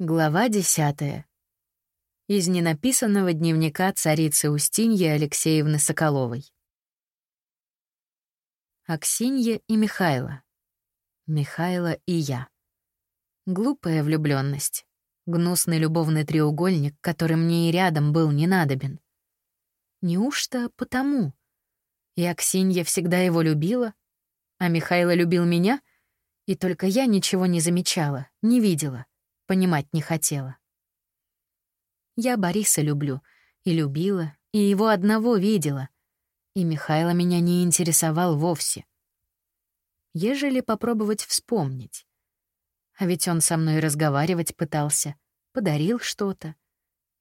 Глава десятая. Из ненаписанного дневника царицы Устиньи Алексеевны Соколовой. Аксинья и Михайло. Михайло и я. Глупая влюбленность, Гнусный любовный треугольник, который мне и рядом был не надобен. Неужто потому? И Аксинья всегда его любила, а Михайло любил меня, и только я ничего не замечала, не видела — понимать не хотела. Я Бориса люблю, и любила, и его одного видела, и Михайло меня не интересовал вовсе. Ежели попробовать вспомнить. А ведь он со мной разговаривать пытался, подарил что-то.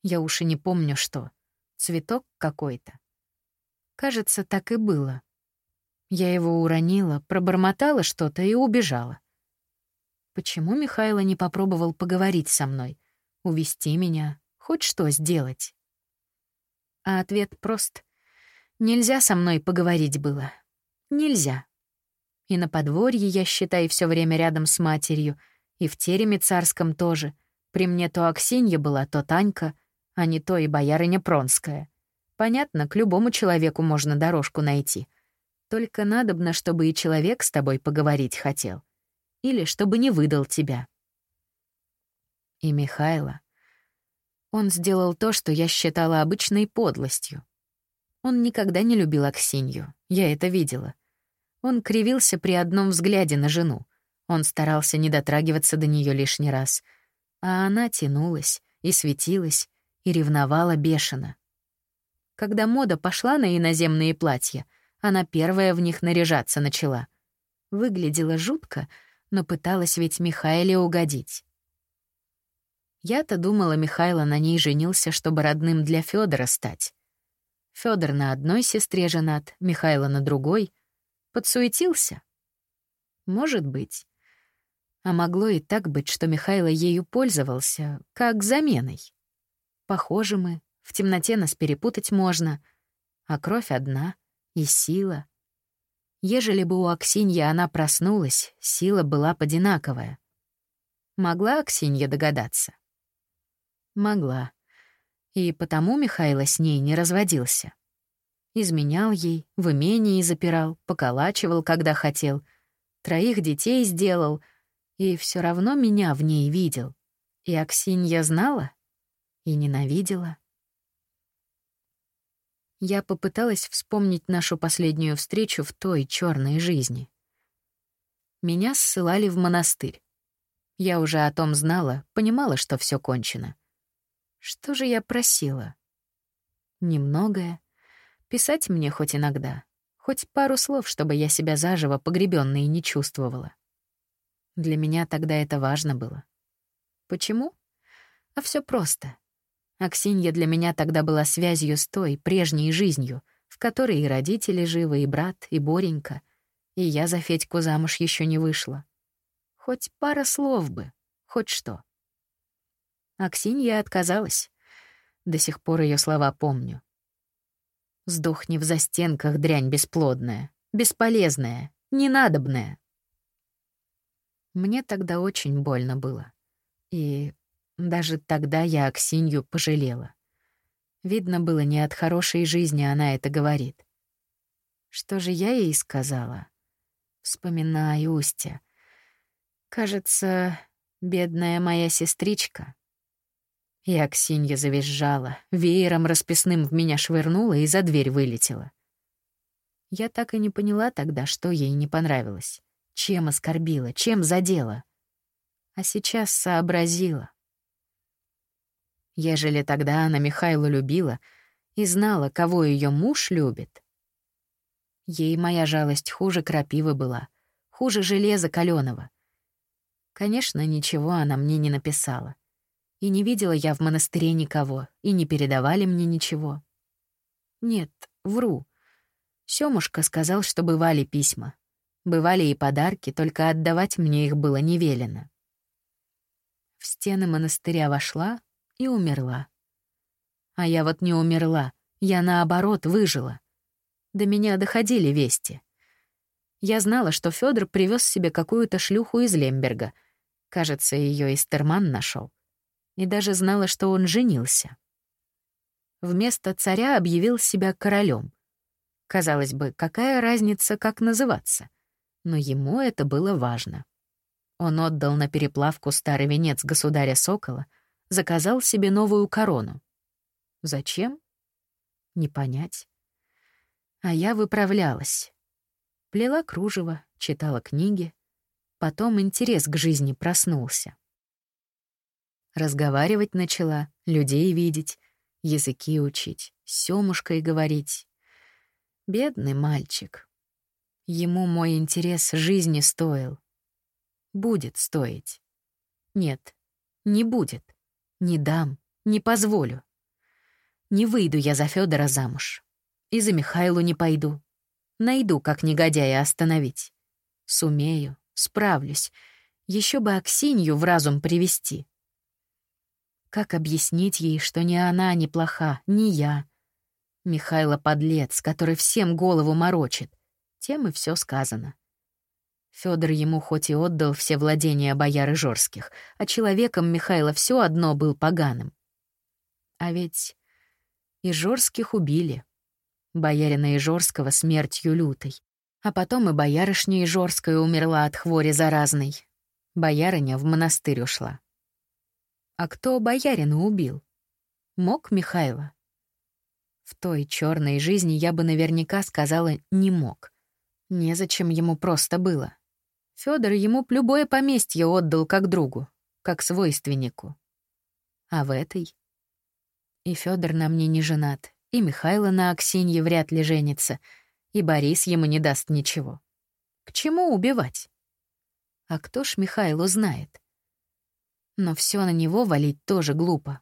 Я уж и не помню что. Цветок какой-то. Кажется, так и было. Я его уронила, пробормотала что-то и убежала. Почему Михайло не попробовал поговорить со мной, увести меня, хоть что сделать? А ответ прост. Нельзя со мной поговорить было. Нельзя. И на подворье я, считай, все время рядом с матерью, и в тереме царском тоже. При мне то Аксинья была, то Танька, а не то и боярыня Пронская. Понятно, к любому человеку можно дорожку найти. Только надобно, чтобы и человек с тобой поговорить хотел или чтобы не выдал тебя. И Михайло. Он сделал то, что я считала обычной подлостью. Он никогда не любил Аксинью, я это видела. Он кривился при одном взгляде на жену. Он старался не дотрагиваться до нее лишний раз. А она тянулась и светилась, и ревновала бешено. Когда мода пошла на иноземные платья, она первая в них наряжаться начала. Выглядела жутко, но пыталась ведь Михаиле угодить. Я-то думала, Михайло на ней женился, чтобы родным для Федора стать. Федор на одной сестре женат, Михайло на другой. Подсуетился? Может быть. А могло и так быть, что Михайло ею пользовался, как заменой. Похожи мы, в темноте нас перепутать можно, а кровь одна и сила — Ежели бы у Аксиньи она проснулась, сила была одинаковая. Могла Аксинья догадаться? Могла. И потому Михайло с ней не разводился. Изменял ей, в имении запирал, поколачивал, когда хотел, троих детей сделал, и все равно меня в ней видел. И Аксинья знала и ненавидела. Я попыталась вспомнить нашу последнюю встречу в той черной жизни. Меня ссылали в монастырь. Я уже о том знала, понимала, что все кончено. Что же я просила? Немногое. Писать мне хоть иногда. Хоть пару слов, чтобы я себя заживо погребённой не чувствовала. Для меня тогда это важно было. Почему? А все просто. Аксинья для меня тогда была связью с той, прежней жизнью, в которой и родители живы, и брат, и Боренька, и я за Федьку замуж еще не вышла. Хоть пара слов бы, хоть что. Аксинья отказалась. До сих пор ее слова помню. «Сдохни в застенках, дрянь бесплодная, бесполезная, ненадобная». Мне тогда очень больно было. И даже тогда я Аксинью пожалела. Видно было, не от хорошей жизни она это говорит. Что же я ей сказала? Вспоминаю Устя. Кажется, бедная моя сестричка. И Аксинья завизжала, веером расписным в меня швырнула и за дверь вылетела. Я так и не поняла тогда, что ей не понравилось. Чем оскорбила, чем задела. А сейчас сообразила. Ежели тогда она Михайлу любила и знала, кого ее муж любит. Ей моя жалость хуже крапивы была, хуже железа каленого. Конечно, ничего она мне не написала. И не видела я в монастыре никого, и не передавали мне ничего. Нет, вру. Сёмушка сказал, что бывали письма. Бывали и подарки, только отдавать мне их было не велено. В стены монастыря вошла, и умерла. А я вот не умерла, я наоборот выжила. До меня доходили вести. Я знала, что Федор привез себе какую-то шлюху из Лемберга. Кажется, ее Истерман нашел. и даже знала, что он женился. Вместо царя объявил себя королем. Казалось бы, какая разница, как называться? Но ему это было важно. Он отдал на переплавку старый венец государя Сокола, заказал себе новую корону. Зачем? Не понять. А я выправлялась. Плела кружево, читала книги. Потом интерес к жизни проснулся. Разговаривать начала, людей видеть, языки учить, с Сёмушкой говорить. Бедный мальчик. Ему мой интерес жизни стоил. Будет стоить. Нет, не будет. Не дам, не позволю. Не выйду я за Федора замуж. И за Михайлу не пойду. Найду, как негодяя остановить. Сумею, справлюсь. Еще бы Аксинью в разум привести. Как объяснить ей, что ни она не плоха, ни я? Михайло подлец, который всем голову морочит. Тем и все сказано. Федор ему хоть и отдал все владения бояры Жорских, а человеком Михайло все одно был поганым. А ведь и Жорских убили. Боярина Ижорского смертью лютой. А потом и боярышня Ижорская умерла от хвори заразной. Боярыня в монастырь ушла. А кто боярина убил? Мог Михайло? В той черной жизни я бы наверняка сказала «не мог». Незачем ему просто было. Федор ему любое поместье отдал как другу, как свойственнику. А в этой? И Федор на мне не женат, и Михайло на Аксинье вряд ли женится, и Борис ему не даст ничего. К чему убивать? А кто ж Михайло знает? Но все на него валить тоже глупо.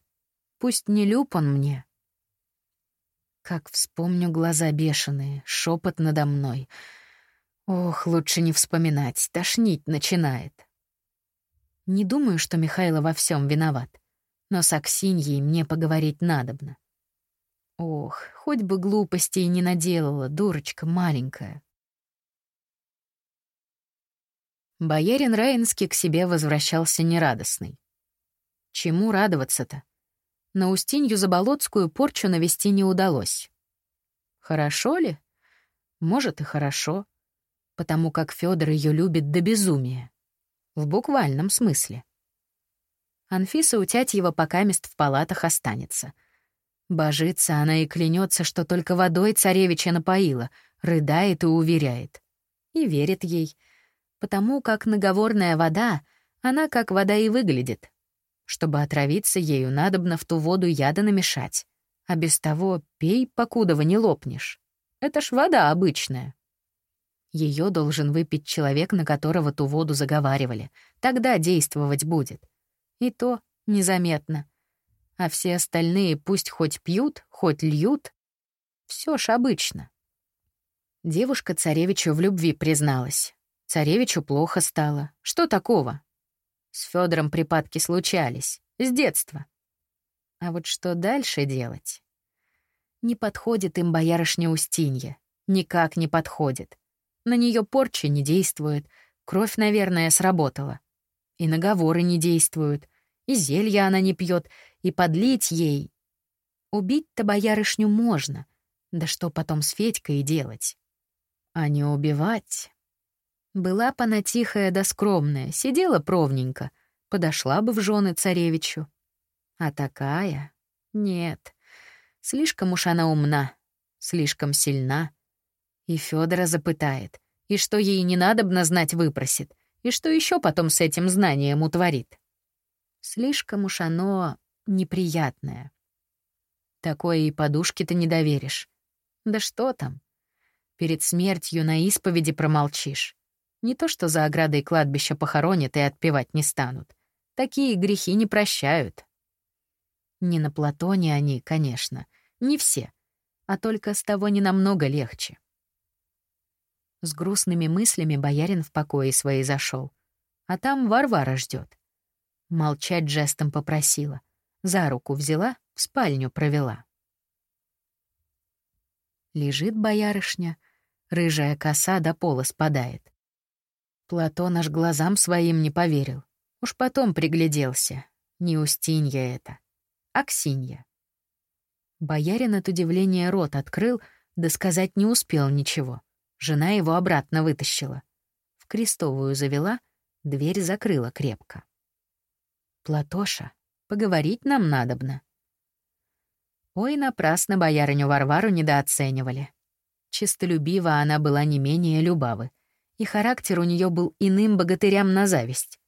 Пусть не люб он мне. Как вспомню глаза бешеные, шепот надо мной. Ох, лучше не вспоминать, тошнить начинает. Не думаю, что Михайло во всем виноват, но с Аксиньей мне поговорить надобно. Ох, хоть бы глупостей не наделала, дурочка маленькая. Боярин Раинский к себе возвращался нерадостный. Чему радоваться-то? На Устинью Заболоцкую порчу навести не удалось. Хорошо ли? Может, и хорошо. Потому как Федор ее любит до безумия. В буквальном смысле. Анфиса Утятьева покамест в палатах останется — Божится она и клянется, что только водой царевича напоила, рыдает и уверяет. И верит ей, потому как наговорная вода, она как вода и выглядит. Чтобы отравиться ею, надобно в ту воду яда намешать. А без того пей, покуда вы не лопнешь. Это ж вода обычная. Ее должен выпить человек, на которого ту воду заговаривали. Тогда действовать будет. И то незаметно а все остальные пусть хоть пьют, хоть льют. Все ж обычно. Девушка царевичу в любви призналась. Царевичу плохо стало. Что такого? С Федором припадки случались. С детства. А вот что дальше делать? Не подходит им боярышня Устинья. Никак не подходит. На нее порча не действует. Кровь, наверное, сработала. И наговоры не действуют. И зелья она не пьет, и подлить ей. Убить-то боярышню можно, да что потом с Федькой делать? А не убивать. Была б она тихая да скромная, сидела провненько, подошла бы в жены царевичу. А такая? Нет. Слишком уж она умна, слишком сильна. И Федора запытает, и что ей не надобно знать выпросит, и что еще потом с этим знанием утворит. Слишком уж оно неприятное. Такое и подушки-то не доверишь. Да что там? Перед смертью на исповеди промолчишь. Не то что за оградой кладбища похоронят и отпевать не станут. Такие грехи не прощают. Не на Платоне они, конечно, не все, а только с того не намного легче. С грустными мыслями боярин в покое свои зашел, а там Варвара ждет. Молчать жестом попросила. За руку взяла, в спальню провела. Лежит боярышня, рыжая коса до пола спадает. Платон аж глазам своим не поверил. Уж потом пригляделся. Не Устинья это, Аксинья. Боярин от удивления рот открыл, да сказать не успел ничего. Жена его обратно вытащила. В крестовую завела, дверь закрыла крепко. «Платоша, поговорить нам надобно». Ой, напрасно боярыню Варвару недооценивали. Чистолюбива она была не менее любавы, и характер у нее был иным богатырям на зависть.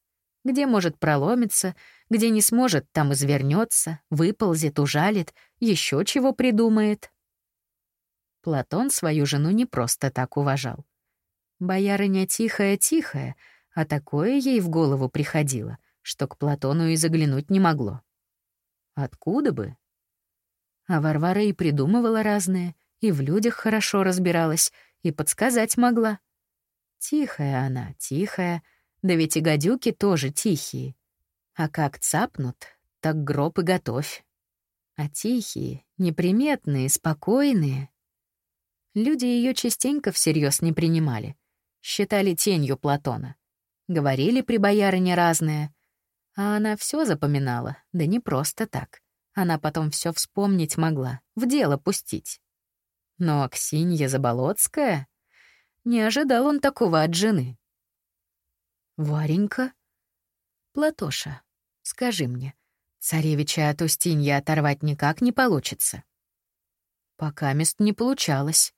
Где может проломиться, где не сможет, там извернется, выползет, ужалит, еще чего придумает. Платон свою жену не просто так уважал. Боярыня тихая-тихая, а такое ей в голову приходило, что к Платону и заглянуть не могло. Откуда бы? А Варвара и придумывала разное, и в людях хорошо разбиралась, и подсказать могла. Тихая она, тихая, да ведь и гадюки тоже тихие. А как цапнут, так гроб и готовь. А тихие, неприметные, спокойные. Люди ее частенько всерьез не принимали. Считали тенью Платона. Говорили при боярине разное. А она все запоминала, да не просто так. Она потом все вспомнить могла, в дело пустить. Но Аксинья Заболоцкая... Не ожидал он такого от жены. «Варенька?» «Платоша, скажи мне, царевича от Устинья оторвать никак не получится?» «Пока мест не получалось.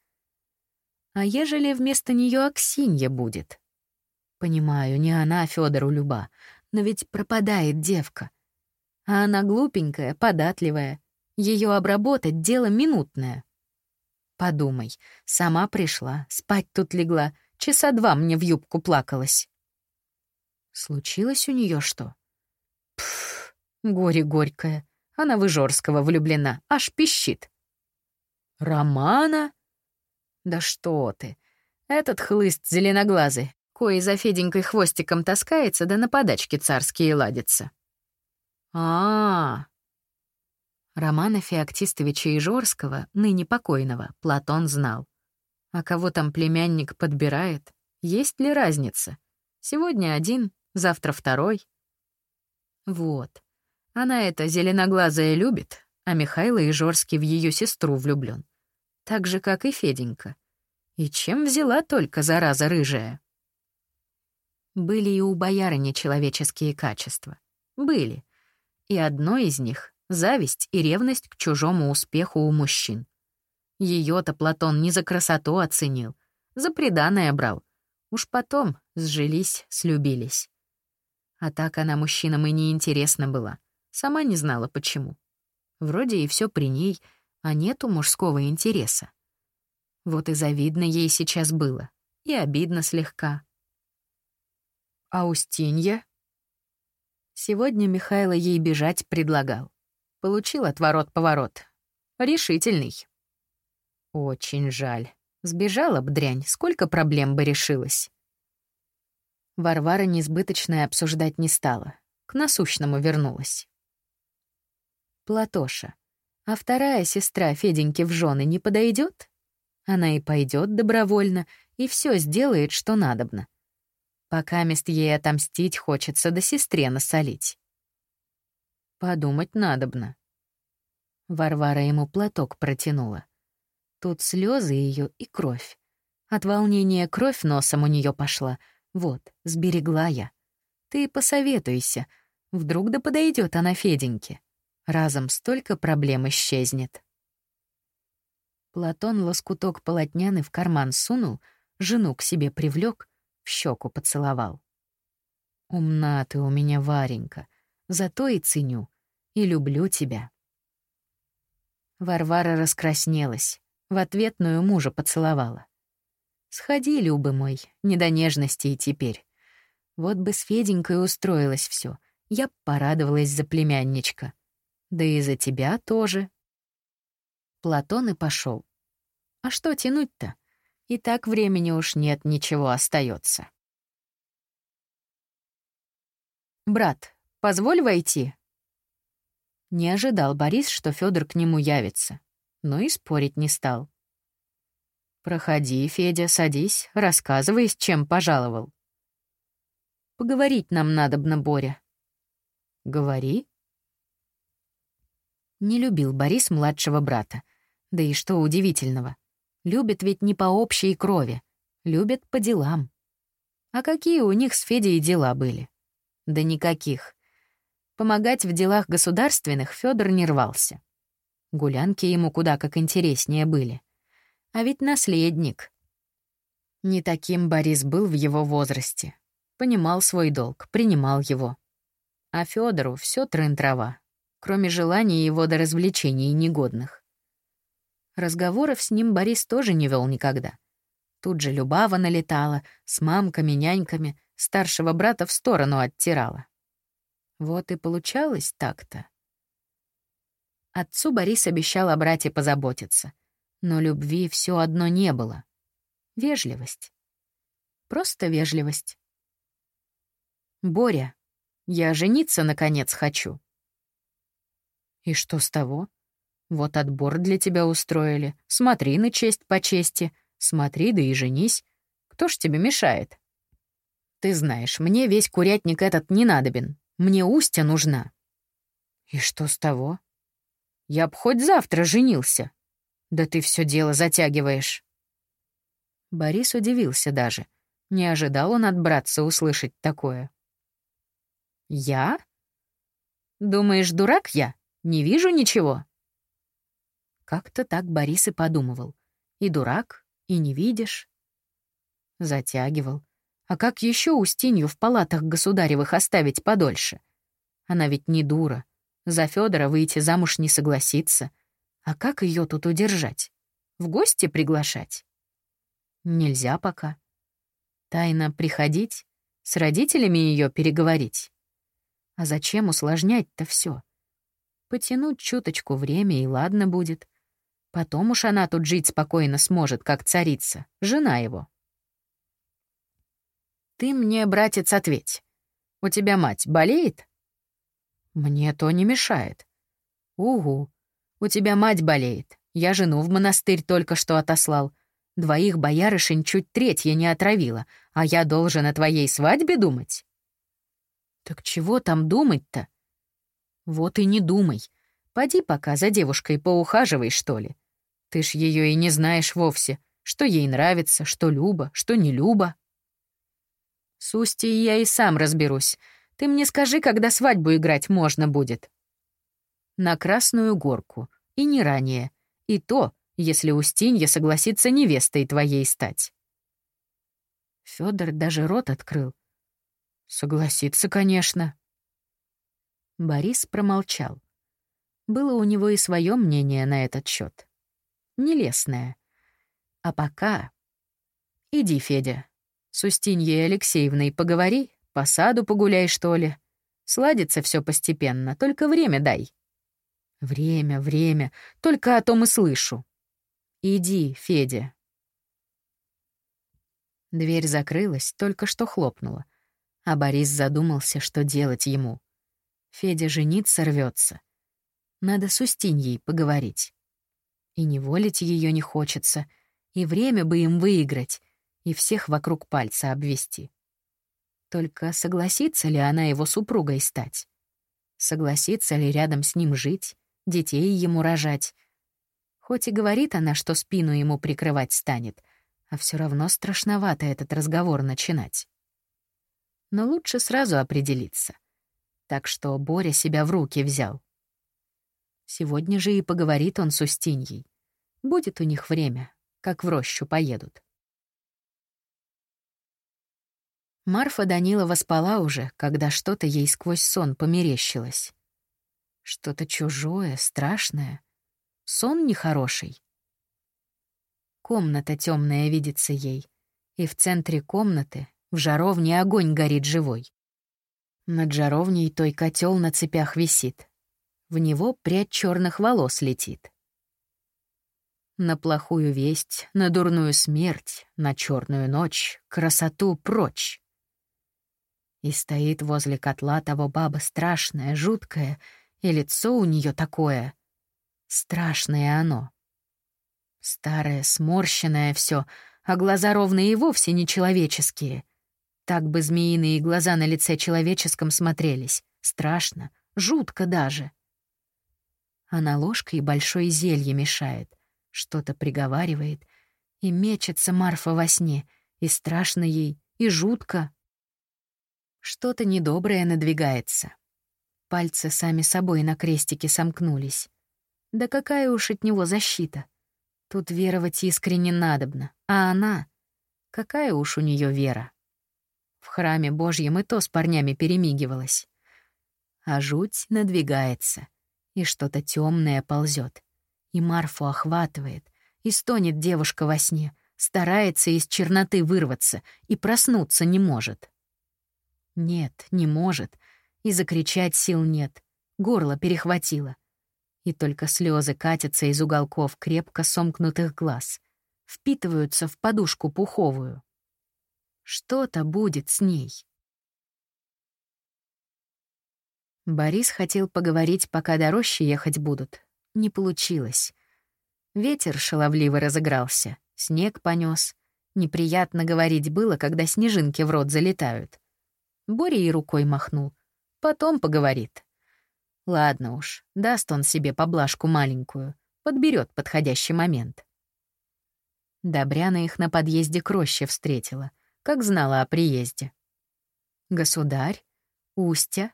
А ежели вместо нее Аксинья будет?» «Понимаю, не она Федору люба, но ведь пропадает девка. А она глупенькая, податливая. Ее обработать — дело минутное. Подумай, сама пришла, спать тут легла, часа два мне в юбку плакалась. Случилось у нее что? Пф, горе горькое. Она в Ижорского влюблена, аж пищит. Романа? Да что ты. Этот хлыст зеленоглазый, кое за Феденькой хвостиком таскается, да на подачки царские ладится. А, -а, -а. Романа Феоктистовича Ижорского, ныне покойного, Платон знал. А кого там племянник подбирает, есть ли разница? Сегодня один, завтра второй. Вот. Она это зеленоглазая любит, а Михайло Ижорский в ее сестру влюблен. Так же, как и Феденька. И чем взяла только зараза рыжая? Были и у боярыни человеческие качества. Были. И одно из них зависть и ревность к чужому успеху у мужчин. Ее-то Платон не за красоту оценил, за преданное брал. Уж потом сжились, слюбились. А так она мужчинам и неинтересна была. Сама не знала, почему. Вроде и все при ней, а нету мужского интереса. Вот и завидно ей сейчас было, и обидно слегка. А Устинья? Сегодня Михайло ей бежать предлагал. Получил отворот-поворот. Решительный. Очень жаль. Сбежала б дрянь, сколько проблем бы решилось. Варвара несбыточное обсуждать не стала. К насущному вернулась. Платоша. А вторая сестра Феденьки в жены не подойдет? Она и пойдет добровольно, и все сделает, что надобно. Пока мест ей отомстить хочется, да сестре насолить. Подумать надобно. Варвара ему платок протянула. Тут слезы ее и кровь. От волнения кровь носом у нее пошла. Вот, сберегла я. Ты посоветуйся. Вдруг да подойдет она Феденьке. Разом столько проблем исчезнет. Платон лоскуток полотняный в карман сунул, жену к себе привлек, в щеку поцеловал. «Умна ты у меня, Варенька», Зато и ценю. И люблю тебя». Варвара раскраснелась. В ответную мужа поцеловала. «Сходи, Любы мой, не до нежности и теперь. Вот бы с Феденькой устроилось все. Я б порадовалась за племянничка. Да и за тебя тоже». Платон и пошел. А что тянуть-то? И так времени уж нет, ничего остается. «Брат, Позволь войти». Не ожидал Борис, что Федор к нему явится, но и спорить не стал. «Проходи, Федя, садись, рассказывай, с чем пожаловал». «Поговорить нам надобно, Боря». «Говори», Не любил Борис младшего брата. Да и что удивительного. Любит ведь не по общей крови. Любят по делам. А какие у них с Федей дела были? Да никаких. Помогать в делах государственных Федор не рвался. Гулянки ему куда как интереснее были. А ведь наследник. Не таким Борис был в его возрасте. Понимал свой долг, принимал его. А Федору все трын-трава, кроме желаний его до развлечений негодных. Разговоров с ним Борис тоже не вел никогда. Тут же Любава налетала, с мамками, няньками, старшего брата в сторону оттирала. Вот и получалось так-то. Отцу Борис обещал о брате позаботиться, но любви все одно не было. Вежливость. Просто вежливость. «Боря, я жениться, наконец, хочу». «И что с того? Вот отбор для тебя устроили. Смотри на честь по чести. Смотри, да и женись. Кто ж тебе мешает?» «Ты знаешь, мне весь курятник этот не надобен. Мне Устя нужна». «И что с того?» «Я б хоть завтра женился». «Да ты все дело затягиваешь». Борис удивился даже. Не ожидал он от братца услышать такое. «Я? Думаешь, дурак я? Не вижу ничего?» Как-то так Борис и подумывал. И дурак, и не видишь. Затягивал. А как еще Устинью в палатах государевых оставить подольше? Она ведь не дура. За Федора выйти замуж не согласится. А как ее тут удержать? В гости приглашать? Нельзя пока. Тайно приходить, с родителями ее переговорить. А зачем усложнять-то все? Потянуть чуточку время и ладно будет. Потом уж она тут жить спокойно сможет, как царица, жена его. Ты мне, братец, ответь. У тебя мать болеет? Мне то не мешает. Угу. У тебя мать болеет. Я жену в монастырь только что отослал. Двоих боярышень чуть третья не отравила, а я должен о твоей свадьбе думать? Так чего там думать-то? Вот и не думай. Поди пока за девушкой поухаживай, что ли. Ты ж ее и не знаешь вовсе, что ей нравится, что Люба, что не Люба. С Устей я и сам разберусь. Ты мне скажи, когда свадьбу играть можно будет. На Красную Горку. И не ранее. И то, если Устинья согласится невестой твоей стать. Федор даже рот открыл, Согласится, конечно. Борис промолчал. Было у него и свое мнение на этот счет. Нелестное. А пока... Иди, Федя. С Устиньей Алексеевной поговори, по саду погуляй, что ли. Сладится все постепенно, только время дай. Время, время, только о том и слышу. Иди, Федя. Дверь закрылась, только что хлопнула. А Борис задумался, что делать ему. Федя жениться рвется. Надо с Устиньей поговорить. И не волить ее не хочется, и время бы им выиграть, и всех вокруг пальца обвести. Только согласится ли она его супругой стать? Согласится ли рядом с ним жить, детей ему рожать? Хоть и говорит она, что спину ему прикрывать станет, а все равно страшновато этот разговор начинать но лучше сразу определиться. Так что Боря себя в руки взял. Сегодня же и поговорит он с Устиньей. Будет у них время, как в рощу поедут. Марфа Данилова спала уже, когда что-то ей сквозь сон померещилось. Что-то чужое, страшное. Сон нехороший. Комната темная видится ей, и в центре комнаты в жаровне огонь горит живой. Над жаровней той котел на цепях висит. В него прядь черных волос летит. На плохую весть, на дурную смерть, на черную ночь, красоту прочь. И стоит возле котла того баба страшная, жуткая, и лицо у нее такое. Страшное оно. Старое, сморщенное все, а глаза ровные и вовсе нечеловеческие. Так бы змеиные глаза на лице человеческом смотрелись. Страшно, жутко даже. Она ложкой большое зелье мешает, что-то приговаривает, и мечется Марфа во сне, и страшно ей, и жутко. Что-то недоброе надвигается. Пальцы сами собой на крестике сомкнулись. Да какая уж от него защита? Тут веровать искренне надобно, а она... Какая уж у нее вера? В храме Божьем и то с парнями перемигивалась. А жуть надвигается, и что-то темное ползет, и Марфу охватывает, и стонет девушка во сне, старается из черноты вырваться и проснуться не может. Нет, не может, и закричать сил нет, горло перехватило. И только слезы катятся из уголков крепко сомкнутых глаз, впитываются в подушку пуховую. Что-то будет с ней. Борис хотел поговорить, пока до рощи ехать будут. Не получилось. Ветер шаловливо разыгрался, снег понес. Неприятно говорить было, когда снежинки в рот залетают. Боря и рукой махнул. Потом поговорит. Ладно уж, даст он себе поблажку маленькую, подберет подходящий момент. Добряна их на подъезде к роще встретила, как знала о приезде. Государь, Устя.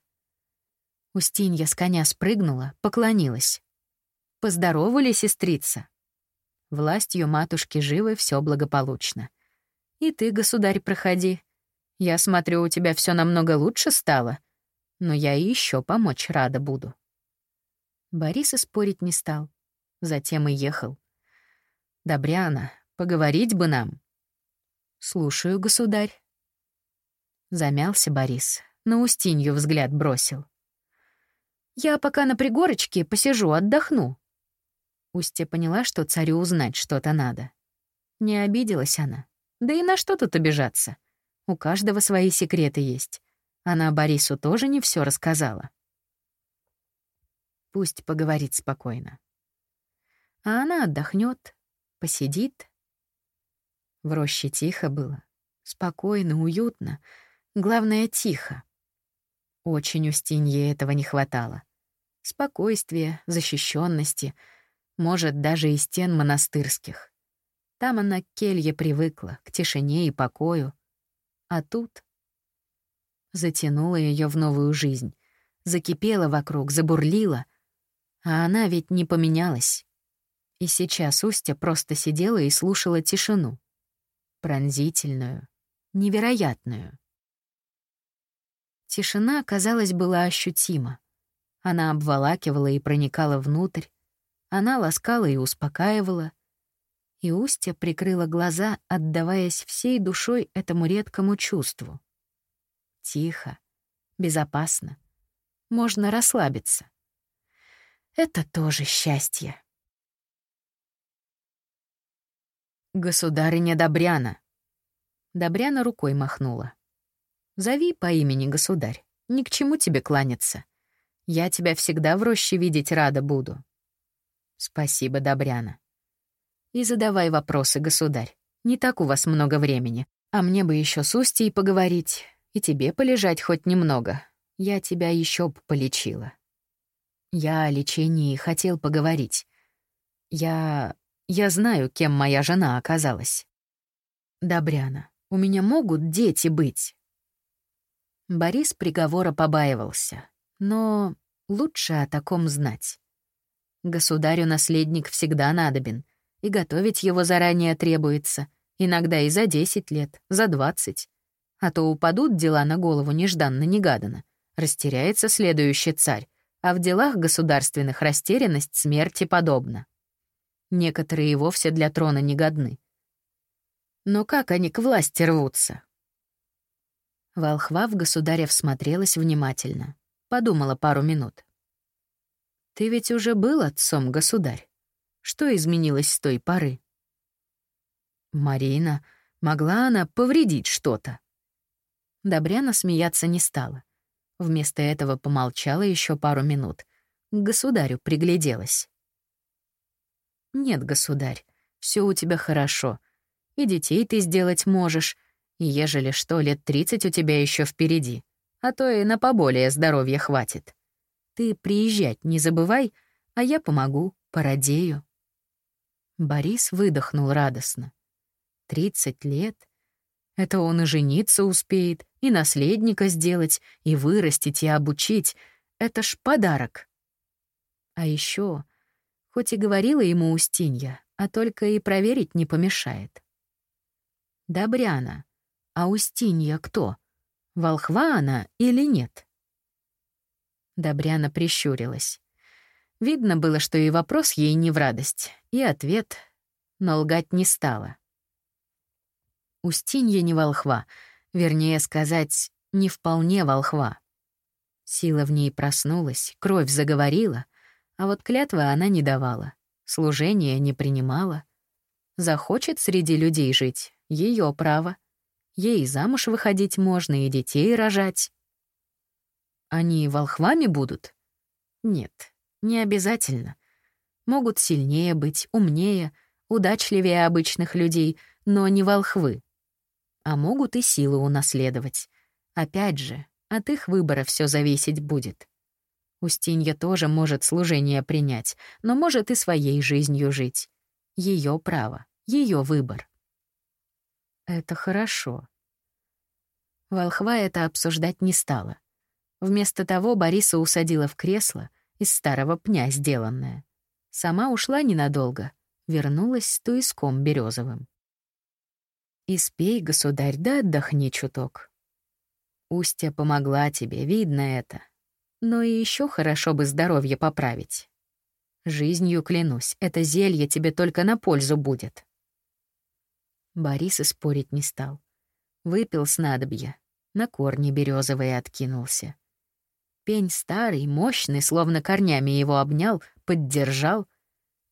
Устинья с коня спрыгнула, поклонилась. Поздоровали, сестрица. Властью матушки живы, все благополучно. И ты, государь, проходи. Я смотрю, у тебя все намного лучше стало но я и еще помочь рада буду. Борис спорить не стал, затем и ехал. «Добряна, поговорить бы нам». «Слушаю, государь». Замялся Борис, на Устинью взгляд бросил. «Я пока на пригорочке посижу, отдохну». Устья поняла, что царю узнать что-то надо. Не обиделась она. Да и на что тут обижаться? У каждого свои секреты есть. Она Борису тоже не все рассказала. Пусть поговорит спокойно. А она отдохнет, посидит. В роще тихо было. Спокойно, уютно. Главное, тихо. Очень Устинье этого не хватало. Спокойствия, защищенности, может, даже и стен монастырских. Там она к келье привыкла, к тишине и покою. А тут затянула ее в новую жизнь, закипела вокруг, забурлила. А она ведь не поменялась. И сейчас Устя просто сидела и слушала тишину. Пронзительную, невероятную. Тишина, казалось, была ощутима. Она обволакивала и проникала внутрь. Она ласкала и успокаивала. И Устья прикрыла глаза, отдаваясь всей душой этому редкому чувству. Тихо, безопасно. Можно расслабиться. Это тоже счастье. Государыня Добряна. Добряна рукой махнула. Зови по имени государь. Ни к чему тебе кланяться. Я тебя всегда в роще видеть рада буду. Спасибо, Добряна. И задавай вопросы, государь. Не так у вас много времени, а мне бы еще с Устьей поговорить. И тебе полежать хоть немного. Я тебя еще б полечила. Я о лечении хотел поговорить. Я... я знаю, кем моя жена оказалась. Добряна, у меня могут дети быть. Борис приговора побаивался, но лучше о таком знать. Государю наследник всегда надобен, и готовить его заранее требуется, иногда и за 10 лет, за 20 а то упадут дела на голову нежданно-негаданно. Растеряется следующий царь, а в делах государственных растерянность смерти подобна. Некоторые и вовсе для трона негодны. Но как они к власти рвутся? Волхва в государя всмотрелась внимательно. Подумала пару минут. «Ты ведь уже был отцом, государь. Что изменилось с той поры?» «Марина, могла она повредить что-то?» Добряна смеяться не стала. Вместо этого помолчала еще пару минут. К государю пригляделась. «Нет, государь, все у тебя хорошо. И детей ты сделать можешь, и ежели что, лет тридцать у тебя еще впереди, а то и на поболее здоровья хватит. Ты приезжать не забывай, а я помогу, породею. Борис выдохнул радостно. Тридцать лет? Это он и жениться успеет, и наследника сделать, и вырастить, и обучить. Это ж подарок. А еще, хоть и говорила ему Устинья, а только и проверить не помешает. Добряна, а Устинья кто? Волхва она или нет? Добряна прищурилась. Видно было, что и вопрос ей не в радость, и ответ, но лгать не стала. Устинья не волхва, вернее сказать, не вполне волхва. Сила в ней проснулась, кровь заговорила, а вот клятвы она не давала, служение не принимала. Захочет среди людей жить — ее право. Ей замуж выходить можно и детей рожать. Они волхвами будут? Нет, не обязательно. Могут сильнее быть, умнее, удачливее обычных людей, но не волхвы. А могут и силу унаследовать. Опять же, от их выбора все зависеть будет. Устинья тоже может служение принять, но может и своей жизнью жить. Ее право, ее выбор. Это хорошо. Волхва это обсуждать не стала. Вместо того Бориса усадила в кресло, из старого пня сделанное. Сама ушла ненадолго, вернулась с туиском березовым. «Испей, государь, да отдохни чуток. Устья помогла тебе, видно это. Но и еще хорошо бы здоровье поправить. Жизнью клянусь, это зелье тебе только на пользу будет». Борис и спорить не стал. Выпил снадобье, на корни березовые откинулся. Пень старый, мощный, словно корнями его обнял, поддержал,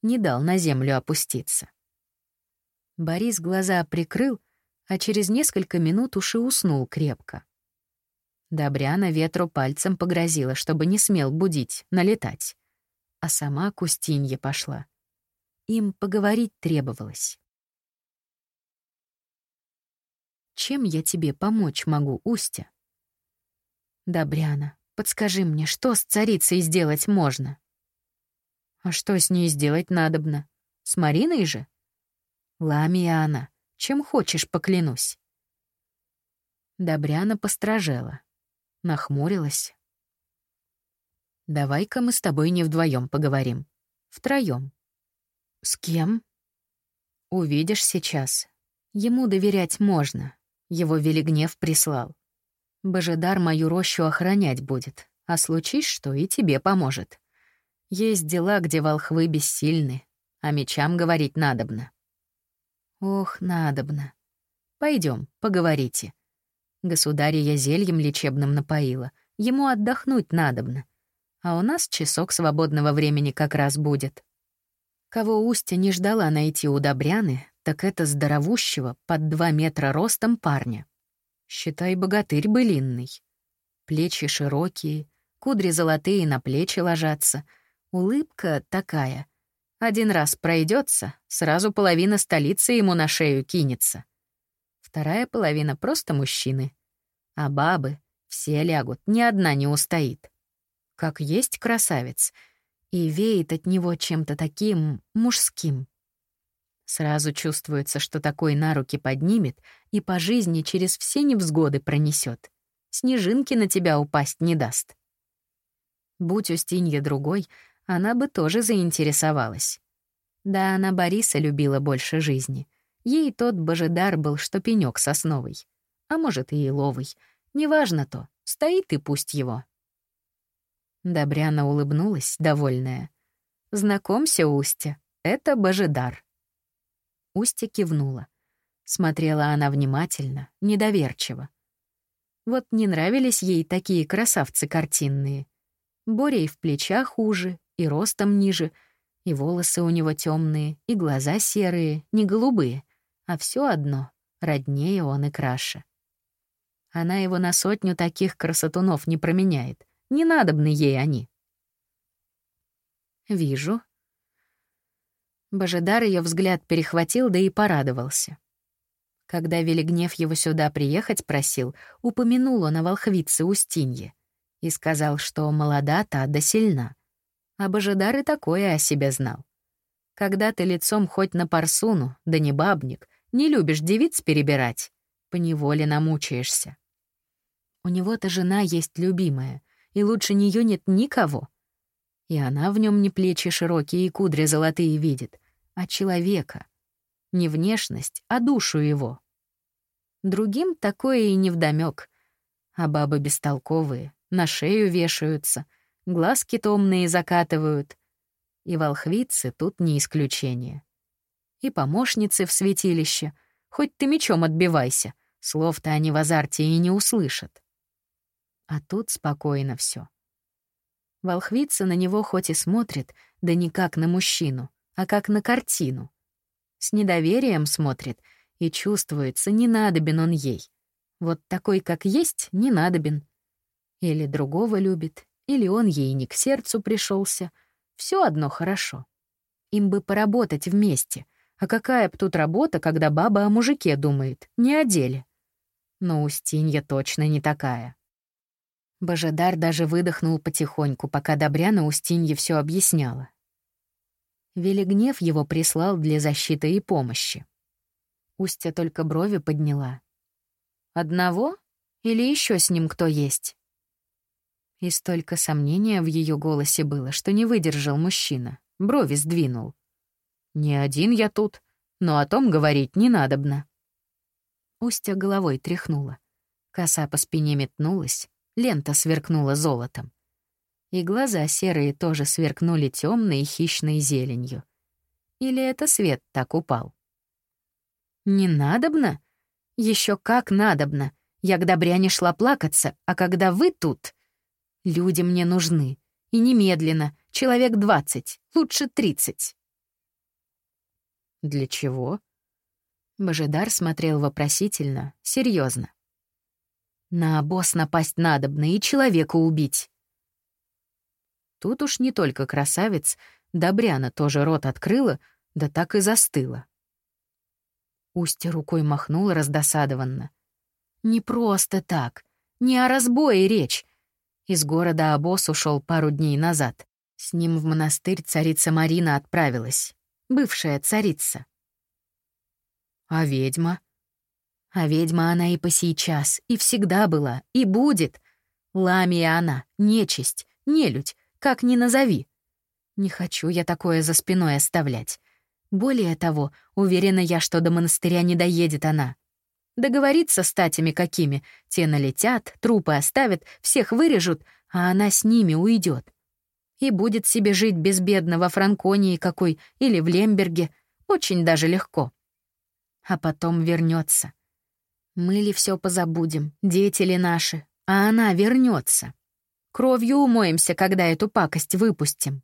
не дал на землю опуститься. Борис глаза прикрыл, а через несколько минут уж и уснул крепко. Добряна ветру пальцем погрозила, чтобы не смел будить, налетать. А сама к Устинье пошла. Им поговорить требовалось. «Чем я тебе помочь могу, Устя?» «Добряна, Подскажи мне, что с царицей сделать можно? А что с ней сделать надобно? С Мариной же? Ламия она, чем хочешь, поклянусь. Добряна постражела, нахмурилась. Давай-ка мы с тобой не вдвоем поговорим. Втроем. С кем? Увидишь сейчас. Ему доверять можно. Его велигнев прислал. Божедар мою рощу охранять будет, а случись что, и тебе поможет. Есть дела, где волхвы бессильны, а мечам говорить надобно. Ох, надобно. Пойдем, поговорите. Государя я зельем лечебным напоила, ему отдохнуть надобно. А у нас часок свободного времени как раз будет. Кого Устя не ждала найти у Добряны, так это здоровущего, под два метра ростом парня. Считай, богатырь былинный. Плечи широкие, кудри золотые на плечи ложатся. Улыбка такая. Один раз пройдется, сразу половина столицы ему на шею кинется. Вторая половина просто мужчины. А бабы все лягут, ни одна не устоит. Как есть красавец. И веет от него чем-то таким мужским. Сразу чувствуется, что такой на руки поднимет и по жизни через все невзгоды пронесет. Снежинки на тебя упасть не даст. Будь Устинья другой, она бы тоже заинтересовалась. Да, она Бориса любила больше жизни. Ей тот божедар был, что пенёк сосновый. А может, и еловый. Неважно то, стоит и пусть его. Добряна улыбнулась, довольная. «Знакомься, Устя, это божедар». Устья кивнула. Смотрела она внимательно, недоверчиво. Вот не нравились ей такие красавцы картинные. Боря и в плечах хуже, и ростом ниже, и волосы у него темные, и глаза серые, не голубые, а все одно, роднее он и краше. Она его на сотню таких красотунов не променяет, не надобны ей они. «Вижу», Божедар ее взгляд перехватил, да и порадовался. Когда Велигнев его сюда приехать просил, упомянул он о волхвице Устинье и сказал, что молода та да сильна. А Божидар и такое о себе знал. Когда ты лицом хоть на парсуну, да не бабник, не любишь девиц перебирать, поневоле намучаешься. У него-то жена есть любимая, и лучше нее нет никого. И она в нем не плечи широкие и кудри золотые видит, а человека. Не внешность, а душу его. Другим такое и невдомёк. А бабы бестолковые, на шею вешаются, глазки томные закатывают. И волхвицы тут не исключение. И помощницы в святилище. Хоть ты мечом отбивайся, слов-то они в азарте и не услышат. А тут спокойно все. Волхвица на него хоть и смотрит, да не как на мужчину, а как на картину. С недоверием смотрит, и чувствуется, не надобен он ей. Вот такой, как есть, не надобен. Или другого любит, или он ей не к сердцу пришелся. Все одно хорошо. Им бы поработать вместе. А какая б тут работа, когда баба о мужике думает, не о деле? Но Устинья точно не такая. Божедар даже выдохнул потихоньку, пока Добряна Устинье все объясняла. Велигнев его прислал для защиты и помощи. Устья только брови подняла. «Одного? Или еще с ним кто есть?» И столько сомнения в ее голосе было, что не выдержал мужчина, брови сдвинул. «Не один я тут, но о том говорить не надобно». Устья головой тряхнула. Коса по спине метнулась, лента сверкнула золотом. И глаза серые тоже сверкнули темной хищной зеленью. Или это свет так упал? Не надобно? Еще как надобно. Я к Добряне шла плакаться, а когда вы тут... Люди мне нужны. И немедленно. Человек двадцать, лучше тридцать. Для чего? Божидар смотрел вопросительно, серьезно. На обоз напасть надобно и человека убить. Тут уж не только красавец, Добряна тоже рот открыла, да так и застыла. Устья рукой махнула раздосадованно. «Не просто так. Не о разбое речь. Из города обоз ушел пару дней назад. С ним в монастырь царица Марина отправилась. Бывшая царица. А ведьма? А ведьма она и по сейчас, и всегда была, и будет. Ламия она, нечисть, нелюдь, как ни назови. Не хочу я такое за спиной оставлять. Более того, уверена я, что до монастыря не доедет она. Договориться с татями какими, те налетят, трупы оставят, всех вырежут, а она с ними уйдет. И будет себе жить безбедно во Франконии какой или в Лемберге, очень даже легко. А потом вернется. Мы ли все позабудем, дети ли наши, а она вернется. Кровью умоемся, когда эту пакость выпустим.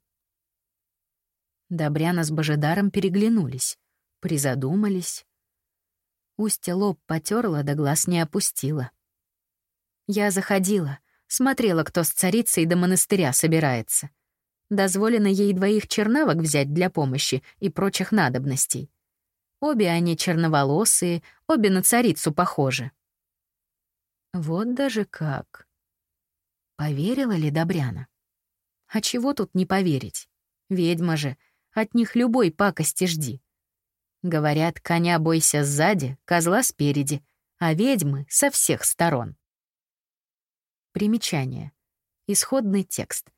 Добряна с Божидаром переглянулись, призадумались. Устья лоб потерла, да глаз не опустила. Я заходила, смотрела, кто с царицей до монастыря собирается. Дозволено ей двоих чернавок взять для помощи и прочих надобностей. Обе они черноволосые, обе на царицу похожи. Вот даже как. Поверила ли Добряна? А чего тут не поверить? Ведьма же, от них любой пакости жди. Говорят, коня бойся сзади, козла спереди, а ведьмы — со всех сторон. Примечание. Исходный текст.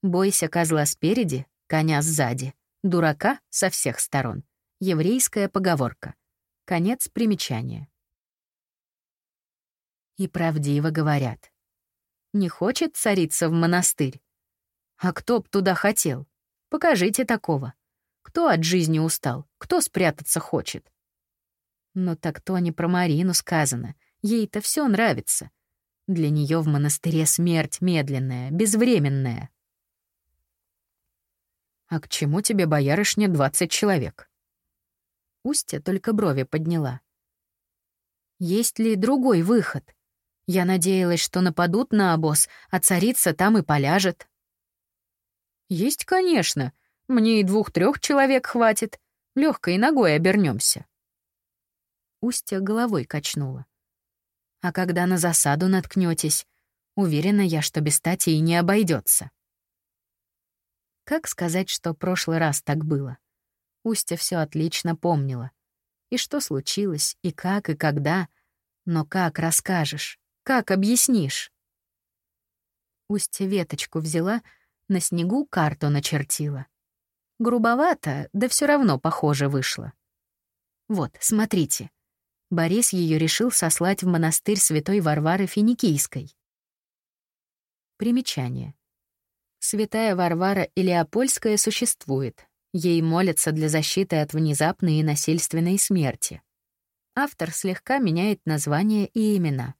Бойся козла спереди, коня сзади, дурака — со всех сторон. Еврейская поговорка. Конец примечания. И правдиво говорят. Не хочет царица в монастырь? А кто б туда хотел? Покажите такого. Кто от жизни устал? Кто спрятаться хочет? Но так то не про Марину сказано. Ей-то все нравится. Для нее в монастыре смерть медленная, безвременная. «А к чему тебе, боярышня, двадцать человек?» Устья только брови подняла. Есть ли другой выход? Я надеялась, что нападут на обоз, а царица там и поляжет. Есть, конечно. Мне и двух-трех человек хватит. Легкой ногой обернемся. Устья головой качнула. А когда на засаду наткнетесь, уверена я, что без стати и не обойдется. Как сказать, что прошлый раз так было? Устя все отлично помнила. И что случилось, и как, и когда. Но как расскажешь? Как объяснишь? Устья веточку взяла, на снегу карту начертила. Грубовато, да все равно похоже вышло. Вот, смотрите. Борис ее решил сослать в монастырь святой Варвары Финикийской. Примечание. Святая Варвара Илеопольская существует. Ей молятся для защиты от внезапной и насильственной смерти. Автор слегка меняет название и имена.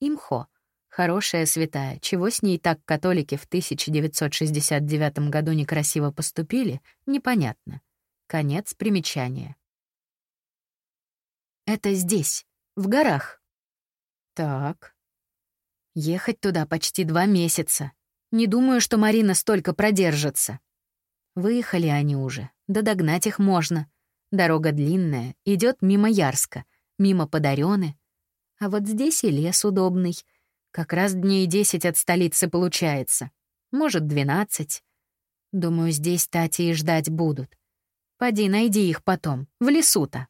Имхо — хорошая святая, чего с ней так католики в 1969 году некрасиво поступили, непонятно. Конец примечания. Это здесь, в горах. Так. Ехать туда почти два месяца. Не думаю, что Марина столько продержится. Выехали они уже, да догнать их можно. Дорога длинная, идет мимо Ярска, мимо Подарёны. А вот здесь и лес удобный. Как раз дней десять от столицы получается. Может, двенадцать. Думаю, здесь Тати и ждать будут. Поди, найди их потом, в лесу-то.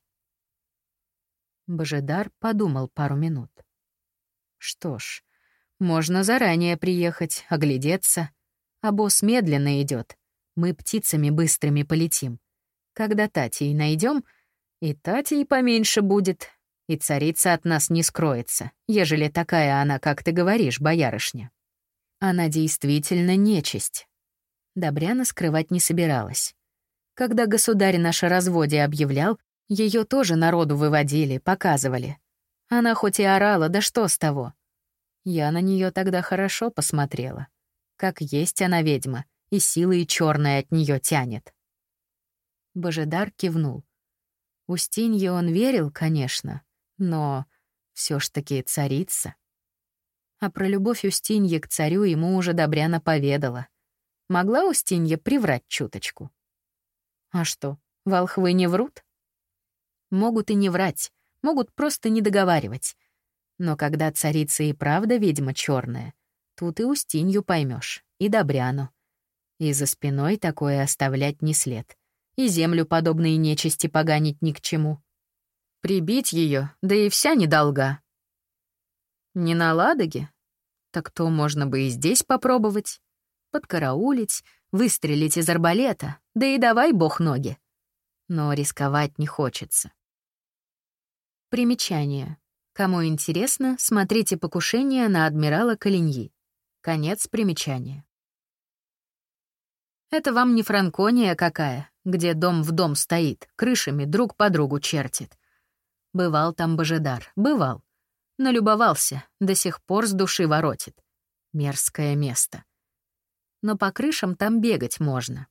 Божедар подумал пару минут. Что ж, можно заранее приехать, оглядеться. А босс медленно идет. Мы птицами быстрыми полетим. Когда Татей найдем, и Татей поменьше будет, и царица от нас не скроется, ежели такая она, как ты говоришь, боярышня. Она действительно нечисть. Добряна скрывать не собиралась. Когда государь наш о разводе объявлял, ее тоже народу выводили, показывали. Она хоть и орала, да что с того? Я на нее тогда хорошо посмотрела. Как есть она ведьма, и силой черной от нее тянет. Божедар кивнул. Устинье он верил, конечно, но все ж таки царица. А про любовь Устинье к царю ему уже Добряна поведала. Могла Устинья приврать чуточку? А что, волхвы не врут? Могут и не врать, могут просто не договаривать. Но когда царица и правда ведьма черная, тут и Устинью поймешь, и Добряну. И за спиной такое оставлять не след. И землю подобные нечисти поганить ни к чему. Прибить ее, да и вся недолга. Не на Ладоге? Так то можно бы и здесь попробовать. Подкараулить, выстрелить из арбалета, да и давай бог ноги. Но рисковать не хочется. Примечание. Кому интересно, смотрите «Покушение на адмирала Калиньи». Конец примечания. Это вам не Франкония какая, где дом в дом стоит, крышами друг по другу чертит. Бывал там Божедар, бывал. Налюбовался, до сих пор с души воротит. Мерзкое место. Но по крышам там бегать можно.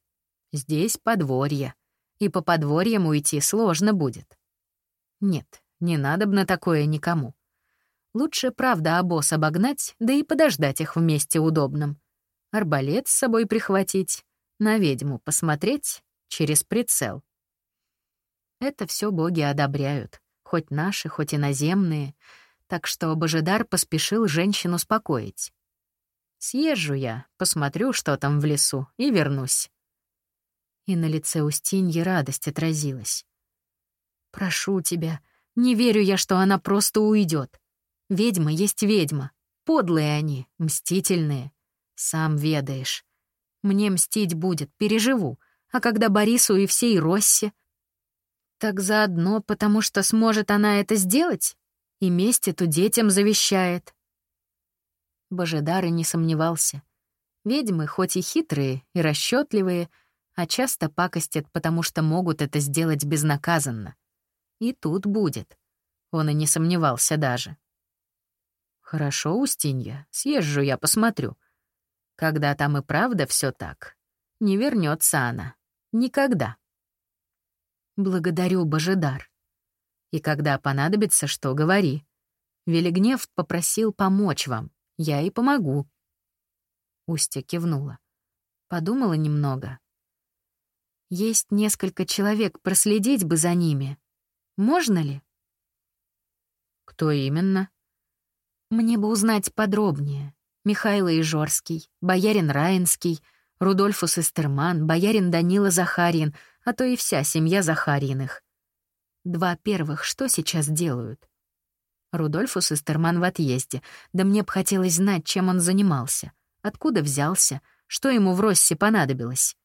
Здесь подворье, и по подворьям уйти сложно будет. Нет, не надо б на такое никому. Лучше, правда, обоз обогнать, да и подождать их вместе удобным. Арбалет с собой прихватить, на ведьму посмотреть через прицел. Это все боги одобряют, хоть наши, хоть иноземные, так что Божидар поспешил женщину успокоить. Съезжу я, посмотрю, что там в лесу, и вернусь. И на лице Устиньи радость отразилась. «Прошу тебя, не верю я, что она просто уйдет. Ведьма есть ведьма. Подлые они, мстительные. Сам ведаешь. Мне мстить будет, переживу. А когда Борису и всей Россе... Так заодно, потому что сможет она это сделать? И месть эту детям завещает. Божидар и не сомневался. Ведьмы хоть и хитрые и расчетливые, а часто пакостят, потому что могут это сделать безнаказанно. И тут будет. Он и не сомневался даже. «Хорошо, Устинья, съезжу я посмотрю. Когда там и правда все так, не вернется она. Никогда». «Благодарю, Божидар. И когда понадобится, что говори. Велигнев попросил помочь вам. Я и помогу». Устья кивнула. Подумала немного. «Есть несколько человек, проследить бы за ними. Можно ли? Кто именно? Мне бы узнать подробнее. Михаил Ижорский, боярин Раинский, Рудольфус Эстерман, боярин Данила Захарьин, а то и вся семья Захарьиных. Два первых что сейчас делают? Рудольфус Эстерман в отъезде, да мне б хотелось знать, чем он занимался, откуда взялся, что ему в Россе понадобилось.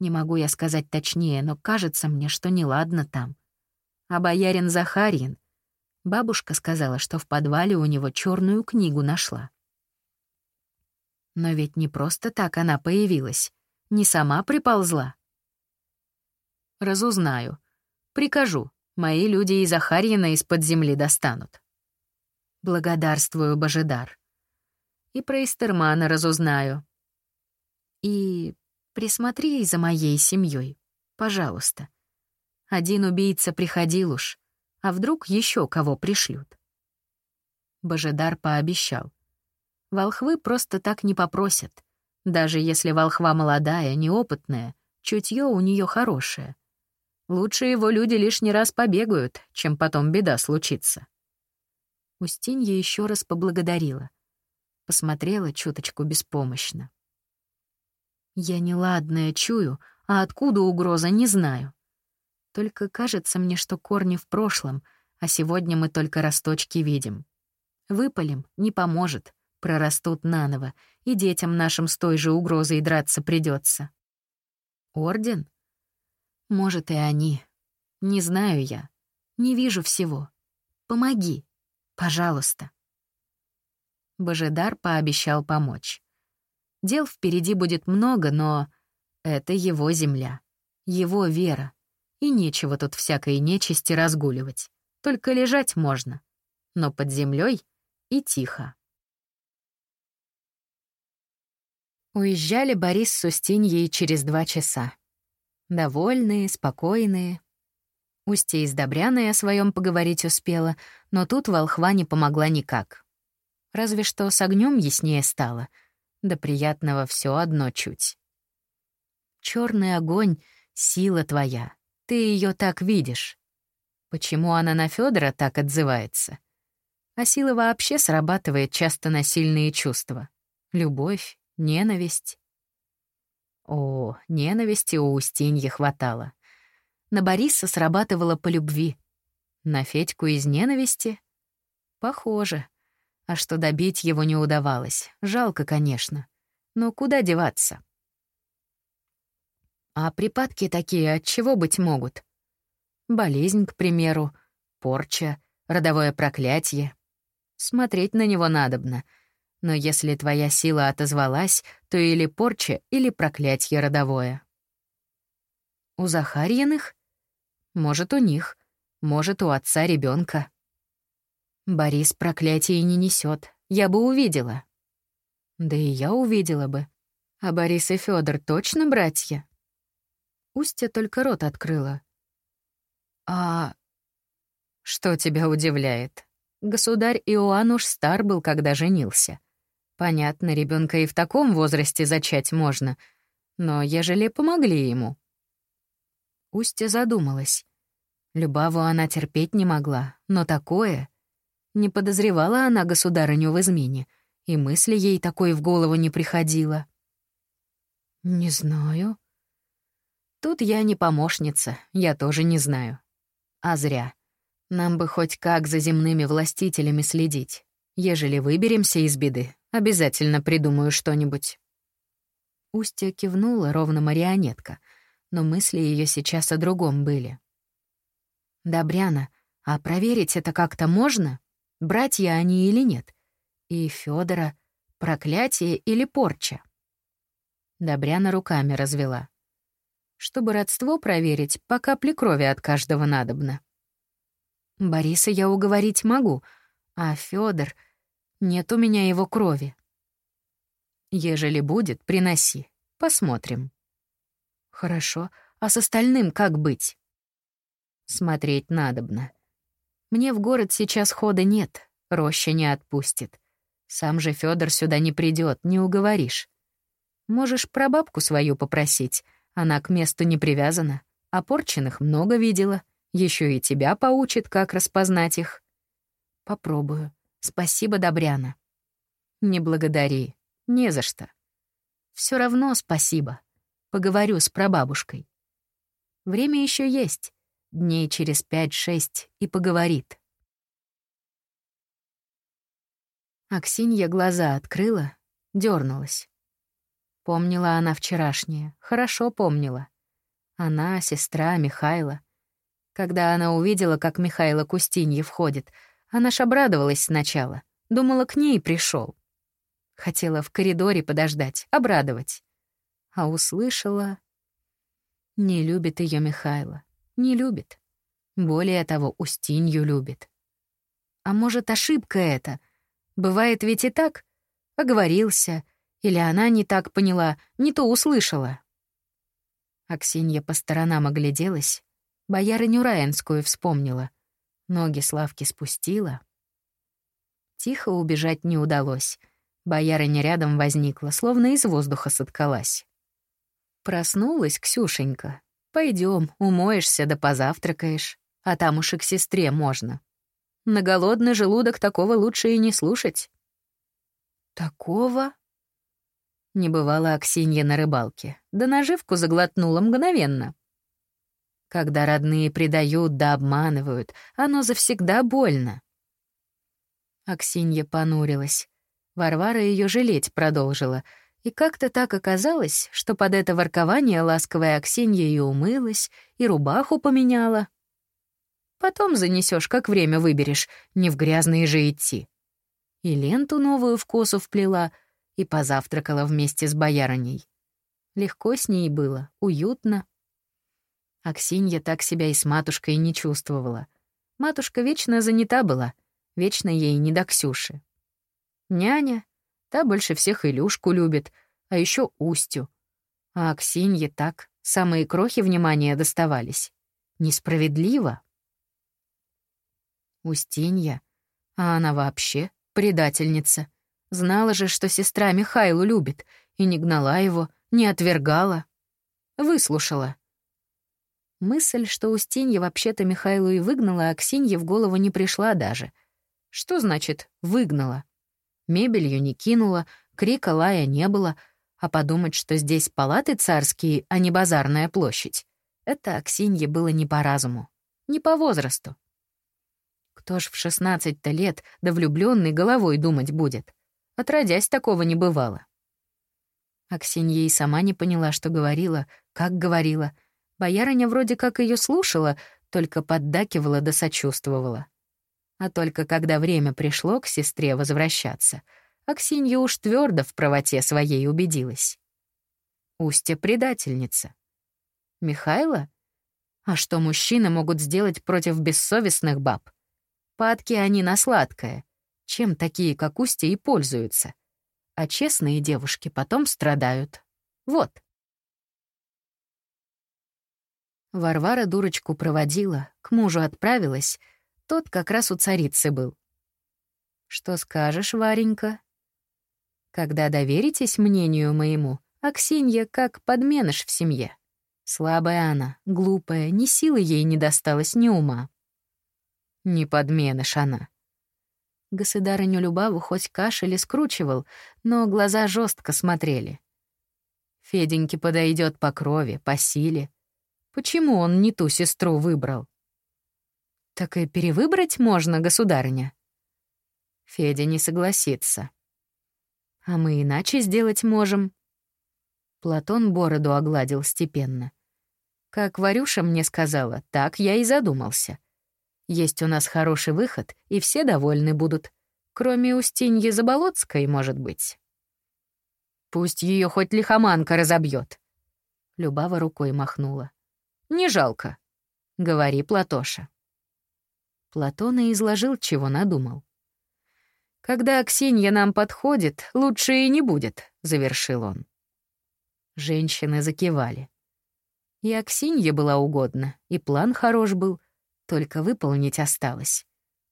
Не могу я сказать точнее, но кажется мне, что неладно там. А боярин Захарьин? Бабушка сказала, что в подвале у него черную книгу нашла. Но ведь не просто так она появилась, не сама приползла. Разузнаю. Прикажу. Мои люди и Захарьина из-под земли достанут. Благодарствую, Божидар. И про Истермана разузнаю. И присмотри за моей семьей, пожалуйста. Один убийца приходил уж, а вдруг еще кого пришлют. Божидар пообещал. Волхвы просто так не попросят. Даже если волхва молодая, неопытная, чутье у нее хорошее. Лучше его люди лишний раз побегают, чем потом беда случится. Устинья еще раз поблагодарила. Посмотрела чуточку беспомощно. Я неладное чую, а откуда угроза, не знаю. Только кажется мне, что корни в прошлом, а сегодня мы только росточки видим. Выпалим — не поможет, прорастут наново, и детям нашим с той же угрозой драться придется. Орден? Может, и они. Не знаю я. Не вижу всего. Помоги. Пожалуйста. Божедар пообещал помочь. Дел впереди будет много, но это его земля, его вера, и нечего тут всякой нечисти разгуливать. Только лежать можно, но под землей и тихо. Уезжали Борис с Устиньей через два часа. Довольные, спокойные. Устья из Добряной о своем поговорить успела, но тут волхва не помогла никак. Разве что с огнем яснее стало. Да приятного все одно чуть. Черный огонь — сила твоя. Ты ее так видишь. Почему она на Федора так отзывается? А сила вообще срабатывает часто на сильные чувства. Любовь, Ненависть. О, ненависти у Устиньи хватало. На Бориса срабатывала по любви. На Федьку из ненависти? Похоже. А что добить его не удавалось. Жалко, конечно. Но куда деваться? А припадки такие от чего быть могут? Болезнь, к примеру, порча, родовое проклятие. Смотреть на него надобно — но если твоя сила отозвалась, то или порча, или проклятье родовое. У Захарьиных? Может, у них. Может, у отца ребенка. Борис проклятие не несет. Я бы увидела. Да и я увидела бы. А Борис и Федор точно братья? Устья только рот открыла. А что тебя удивляет? Государь Иоанн уж стар был, когда женился. Понятно, ребенка и в таком возрасте зачать можно, но ежели помогли ему. Устья задумалась. Любаву она терпеть не могла, но такое... Не подозревала она государыню в измене, и мысли ей такой в голову не приходило. «Не знаю». «Тут я не помощница, я тоже не знаю. А зря. Нам бы хоть как за земными властителями следить. Ежели выберемся из беды, Обязательно придумаю что-нибудь». Устья кивнула, ровно марионетка, но мысли ее сейчас о другом были. «Добряна, а проверить это как-то можно? Братья они или нет? И Федора проклятие или порча?» Добряна руками развела. «Чтобы родство проверить, по капле крови от каждого надобно». «Бориса я уговорить могу, а Федор нет у меня его крови. Ежели будет, приноси. Посмотрим. Хорошо. А с остальным как быть? Смотреть надобно. Мне в город сейчас хода нет, роща не отпустит. Сам же Федор сюда не придет, не уговоришь. Можешь про бабку свою попросить, она к месту не привязана, а много видела, еще и тебя поучит, как распознать их. Попробую. Спасибо, Добряна. Не благодари. Не за что. Все равно спасибо. Поговорю с прабабушкой. Время еще есть. Дней через пять-шесть и поговорит. Аксинья глаза открыла, дернулась. Помнила она вчерашнее, хорошо помнила. Она, сестра Михайла. Когда она увидела, как Михайло Кустинье входит, она ж обрадовалась сначала. Думала, к ней пришел. Хотела в коридоре подождать, обрадовать. А услышала... Не любит ее Михайло. Не любит. Более того, Устинью любит. А может, ошибка это? Бывает ведь и так. Оговорился. Или она не так поняла, не то услышала. Аксинья по сторонам огляделась. Боярыню Раенскую вспомнила. Ноги Славки спустила. Тихо убежать не удалось. Боярыня рядом возникла, словно из воздуха соткалась. Проснулась Ксюшенька. Пойдем, умоешься да позавтракаешь, а там уж и к сестре можно. На голодный желудок такого лучше и не слушать. Такого? Не бывало Аксинья на рыбалке, да наживку заглотнула мгновенно. Когда родные предают да обманывают, оно завсегда больно. Аксинья понурилась. Варвара ее жалеть продолжила — и как-то так оказалось, что под это воркование ласковая Аксинья и умылась, и рубаху поменяла. Потом занесешь, как время выберешь, не в грязные же идти. И ленту новую в косу вплела, и позавтракала вместе с боярыней. Легко с ней было, уютно. Аксинья так себя и с матушкой не чувствовала. Матушка вечно занята была, вечно ей не до Ксюши. Няня, Та больше всех Илюшку любит, а еще Устю. А Аксинье так, самые крохи внимания доставались. Несправедливо. Устинья, а она вообще предательница. Знала же, что сестра Михайлу любит, и не гнала его, не отвергала. Выслушала. Мысль, что Устинья вообще-то Михайлу и выгнала, а Аксинье в голову не пришла даже. Что значит «выгнала»? Мебелью не кинула, крика лая не было, а подумать, что здесь палаты царские, а не базарная площадь. Это Аксинье было не по разуму, не по возрасту. Кто ж в 16-то лет да влюбленный головой думать будет? Отродясь, такого не бывало. Аксинья и сама не поняла, что говорила, как говорила. Боярыня вроде как ее слушала, только поддакивала да сочувствовала. А только когда время пришло к сестре возвращаться, Аксинья уж твердо в правоте своей убедилась. Устья предательница. Михайло? А что мужчины могут сделать против бессовестных баб? Падки они на сладкое. Чем такие, как Устья, и пользуются? А честные девушки потом страдают. Вот. Варвара дурочку проводила, к мужу отправилась — тот как раз у царицы был. «Что скажешь, Варенька?» «Когда доверитесь мнению моему, Аксинья как подменыш в семье. Слабая она, глупая, ни силы ей не досталось, ни ума». «Не подменыш она». Государыню Любаву хоть кашель скручивал, но глаза жестко смотрели. Феденьке подойдет по крови, по силе. Почему он не ту сестру выбрал? «Так и перевыбрать можно, государыня». Федя не согласится. «А мы иначе сделать можем». Платон бороду огладил степенно. «Как Варюша мне сказала, так я и задумался. Есть у нас хороший выход, и все довольны будут, кроме Устиньи Заболоцкой, может быть». «Пусть ее хоть лихоманка разобьет. Любава рукой махнула. «Не жалко. Говори, Платоша». Платон и изложил, чего надумал. «Когда Аксинья нам подходит, лучше и не будет», — завершил он. Женщины закивали. И Аксинье была угодна, и план хорош был, только выполнить осталось.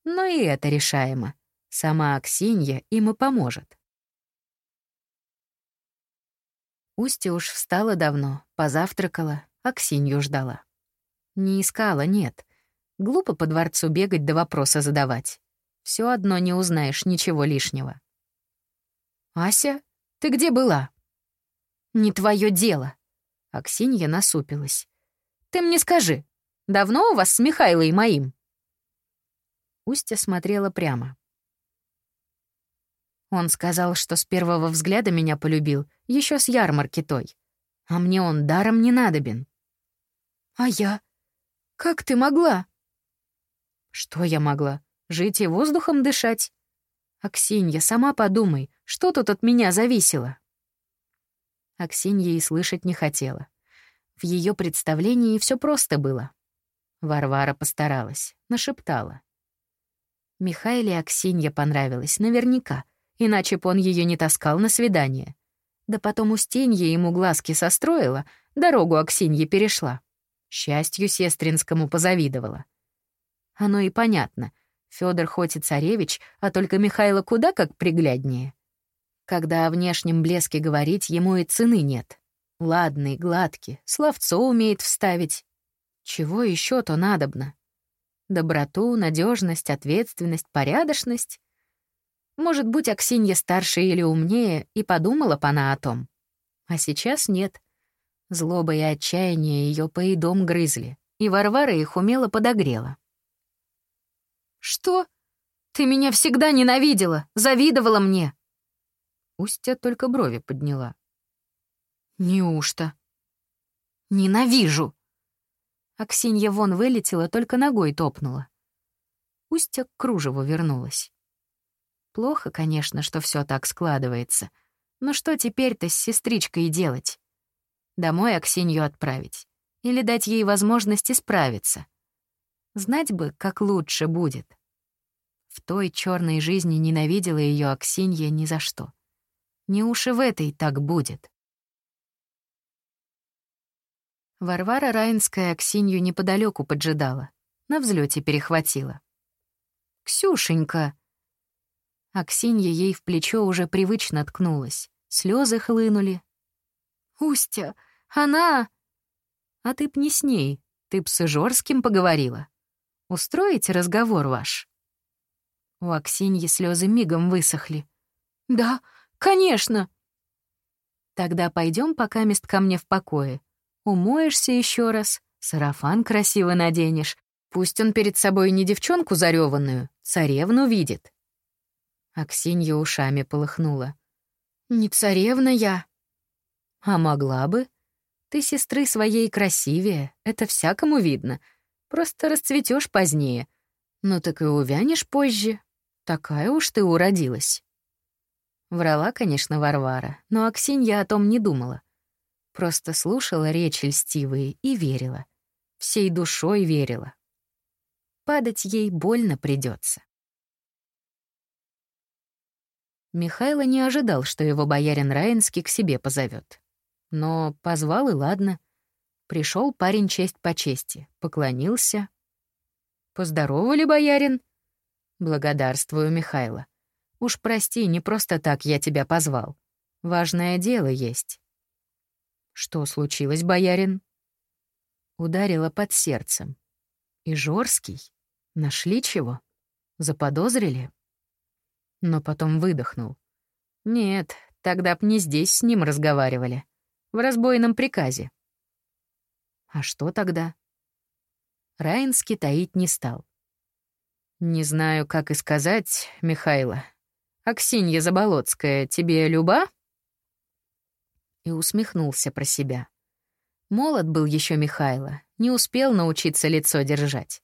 Но и это решаемо. Сама Аксинья им и поможет. Устья уж встала давно, позавтракала, Аксинью ждала. Не искала, нет. Глупо по дворцу бегать да вопросы задавать. Все одно не узнаешь ничего лишнего. «Ася, ты где была?» «Не твое дело!» Аксинья насупилась. «Ты мне скажи, давно у вас с Михайлой моим?» Устья смотрела прямо. Он сказал, что с первого взгляда меня полюбил, еще с ярмарки той. А мне он даром не надобен. А я? Как ты могла? Что я могла? Жить и воздухом дышать? Аксинья, сама подумай, что тут от меня зависело? Аксинья и слышать не хотела. В ее представлении все просто было. Варвара постаралась, нашептала. Михаиле Аксинья понравилась, наверняка, иначе б он ее не таскал на свидание. Да потом Устинья ему глазки состроила, дорогу Аксинье перешла. Счастью сестринскому позавидовала. Оно и понятно. Федор хоть и царевич, а только Михайло куда как пригляднее. Когда о внешнем блеске говорить, ему и цены нет. Ладный, гладкий, словцо умеет вставить. Чего еще то надобно? Доброту, надежность, ответственность, порядочность? Может быть, Аксинья старше или умнее, и подумала бы она о том. А сейчас нет. Злоба и отчаяние ее поедом грызли, и Варвара их умело подогрела. «Что? Ты меня всегда ненавидела, завидовала мне!» Устья только брови подняла. «Неужто?» «Ненавижу!» Аксинья вон вылетела, только ногой топнула. Устья к кружеву вернулась. Плохо, конечно, что все так складывается. Но что теперь-то с сестричкой делать? Домой Аксинью отправить? Или дать ей возможность исправиться? Знать бы, как лучше будет. В той черной жизни ненавидела ее Аксинья ни за что. Не уж и в этой так будет. Варвара Раинская Аксинью неподалеку поджидала, на взлете перехватила. «Ксюшенька!» Аксинья ей в плечо уже привычно ткнулась. Слезы хлынули. «Устя, она...» «А ты б не с ней, ты б с Ижорским поговорила. Устроите разговор ваш?» У Аксиньи слезы мигом высохли. «Да, конечно!» «Тогда пойдем пока мест ко мне в покое. Умоешься еще раз, сарафан красиво наденешь. Пусть он перед собой не девчонку зареванную, царевну видит». Аксинья ушами полыхнула. «Не царевна я». «А могла бы. Ты сестры своей красивее, это всякому видно. Просто расцветешь позднее. Ну так и увянешь позже. Такая уж ты уродилась». Врала, конечно, Варвара, но Аксинья о том не думала. Просто слушала речи льстивые и верила. Всей душой верила. Падать ей больно придется. Михайло не ожидал, что его боярин Раинский к себе позовет. Но позвал и ладно. Пришел парень честь по чести, поклонился. «Поздоровали, боярин?» «Благодарствую, Михайло. Уж прости, не просто так я тебя позвал. Важное дело есть». «Что случилось, боярин?» Ударила под сердцем. «И Жорский? Нашли чего? Заподозрили?» Но потом выдохнул. «Нет, тогда б не здесь с ним разговаривали. В разбойном приказе». «А что тогда?» Раинский таить не стал. «Не знаю, как и сказать, Михайло. Аксинья Заболоцкая тебе люба?» и усмехнулся про себя. Молод был еще Михайло, не успел научиться лицо держать.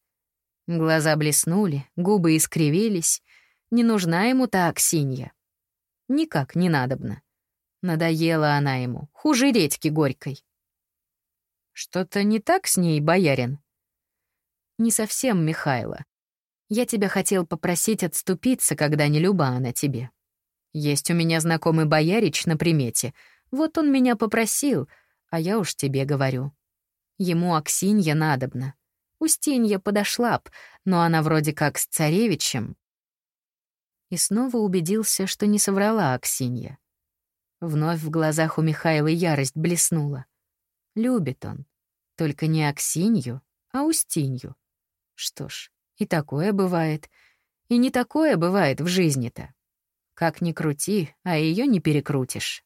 Глаза блеснули, губы искривились. Не нужна ему та Аксинья. Никак не надобно. Надоела она ему, хуже редьки горькой. Что-то не так с ней, боярин? Не совсем, Михайло. Я тебя хотел попросить отступиться, когда не люба она тебе. Есть у меня знакомый боярич на примете — вот он меня попросил, а я уж тебе говорю. Ему Аксинья надобна. Устинья подошла б, но она вроде как с царевичем. И снова убедился, что не соврала Аксинья. Вновь в глазах у Михаила ярость блеснула. Любит он. Только не Аксинью, а Устинью. Что ж, и такое бывает. И не такое бывает в жизни-то. Как ни крути, а ее не перекрутишь.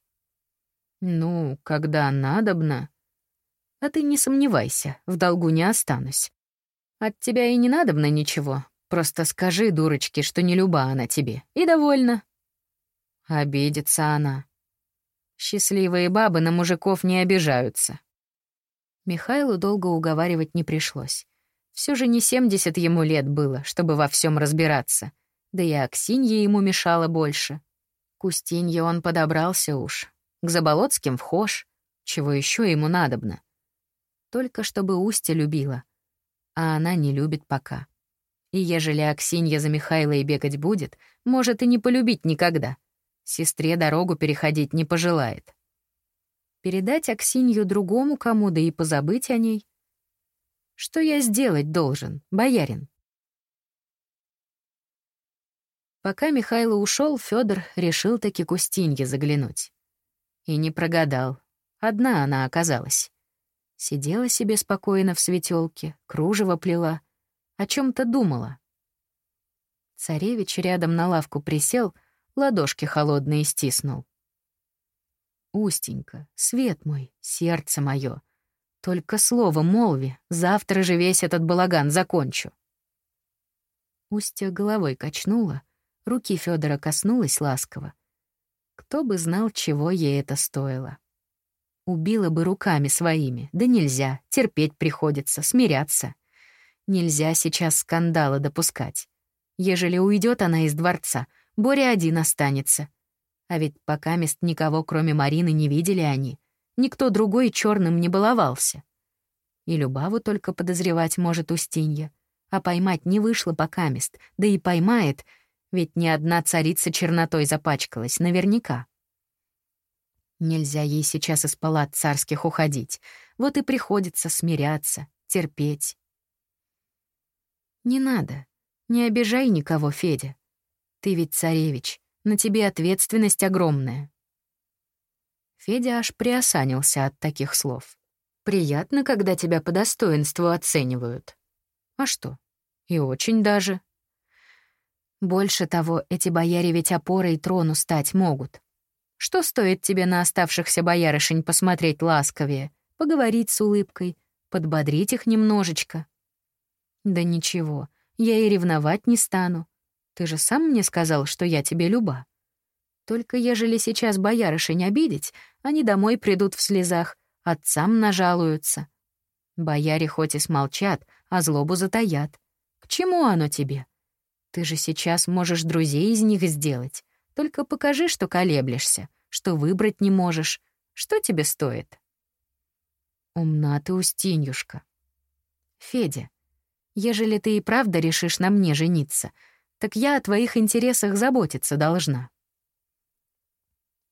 Ну, когда надобно. А ты не сомневайся, в долгу не останусь. От тебя и не надобно ничего. Просто скажи, дурочке, что не люба она тебе. И довольна. Обидится она. Счастливые бабы на мужиков не обижаются. Михайлу долго уговаривать не пришлось. Все же не 70 ему лет было, чтобы во всем разбираться. Да и Аксинья ему мешала больше. К он подобрался уж. К Заболоцким вхож. Чего еще ему надобно? Только чтобы Устья любила. А она не любит пока. И ежели Аксинья за Михайлой бегать будет, может и не полюбить никогда. Сестре дорогу переходить не пожелает. Передать Аксинью другому кому, да и позабыть о ней? Что я сделать должен, боярин? Пока Михайло ушел, Федор решил таки к Устинье заглянуть. И не прогадал. Одна она оказалась. Сидела себе спокойно в светелке, кружево плела, о чем то думала. Царевич рядом на лавку присел, ладошки холодные стиснул. «Устенька, свет мой, сердце мое, только слово молви, завтра же весь этот балаган закончу». Устья головой качнула, руки Федора коснулась ласково. Кто бы знал, чего ей это стоило. Убила бы руками своими, да нельзя, терпеть приходится, смиряться. Нельзя сейчас скандала допускать. Ежели уйдет она из дворца, Боря один останется. А ведь пока мест никого, кроме Марины, не видели они. Никто другой черным не баловался. И Любаву только подозревать может Устинья. А поймать не вышло пока мест, да и поймает — ведь ни одна царица чернотой запачкалась, наверняка. Нельзя ей сейчас из палат царских уходить. Вот и приходится смиряться, терпеть. Не надо. Не обижай никого, Федя. Ты ведь царевич, на тебе ответственность огромная. Федя аж приосанился от таких слов. Приятно, когда тебя по достоинству оценивают. А что? И очень даже. Больше того, эти бояре ведь опорой трону стать могут. Что стоит тебе на оставшихся боярышень посмотреть ласковее, поговорить с улыбкой, подбодрить их немножечко? Да ничего, я и ревновать не стану. Ты же сам мне сказал, что я тебе люба. Только ежели сейчас боярышень обидеть, они домой придут в слезах, отцам нажалуются. Бояре хоть и смолчат, а злобу затаят. К чему оно тебе? Ты же сейчас можешь друзей из них сделать. Только покажи, что колеблешься, что выбрать не можешь. Что тебе стоит? Умна ты, Устиньюшка. Федя, ежели ты и правда решишь на мне жениться, так я о твоих интересах заботиться должна.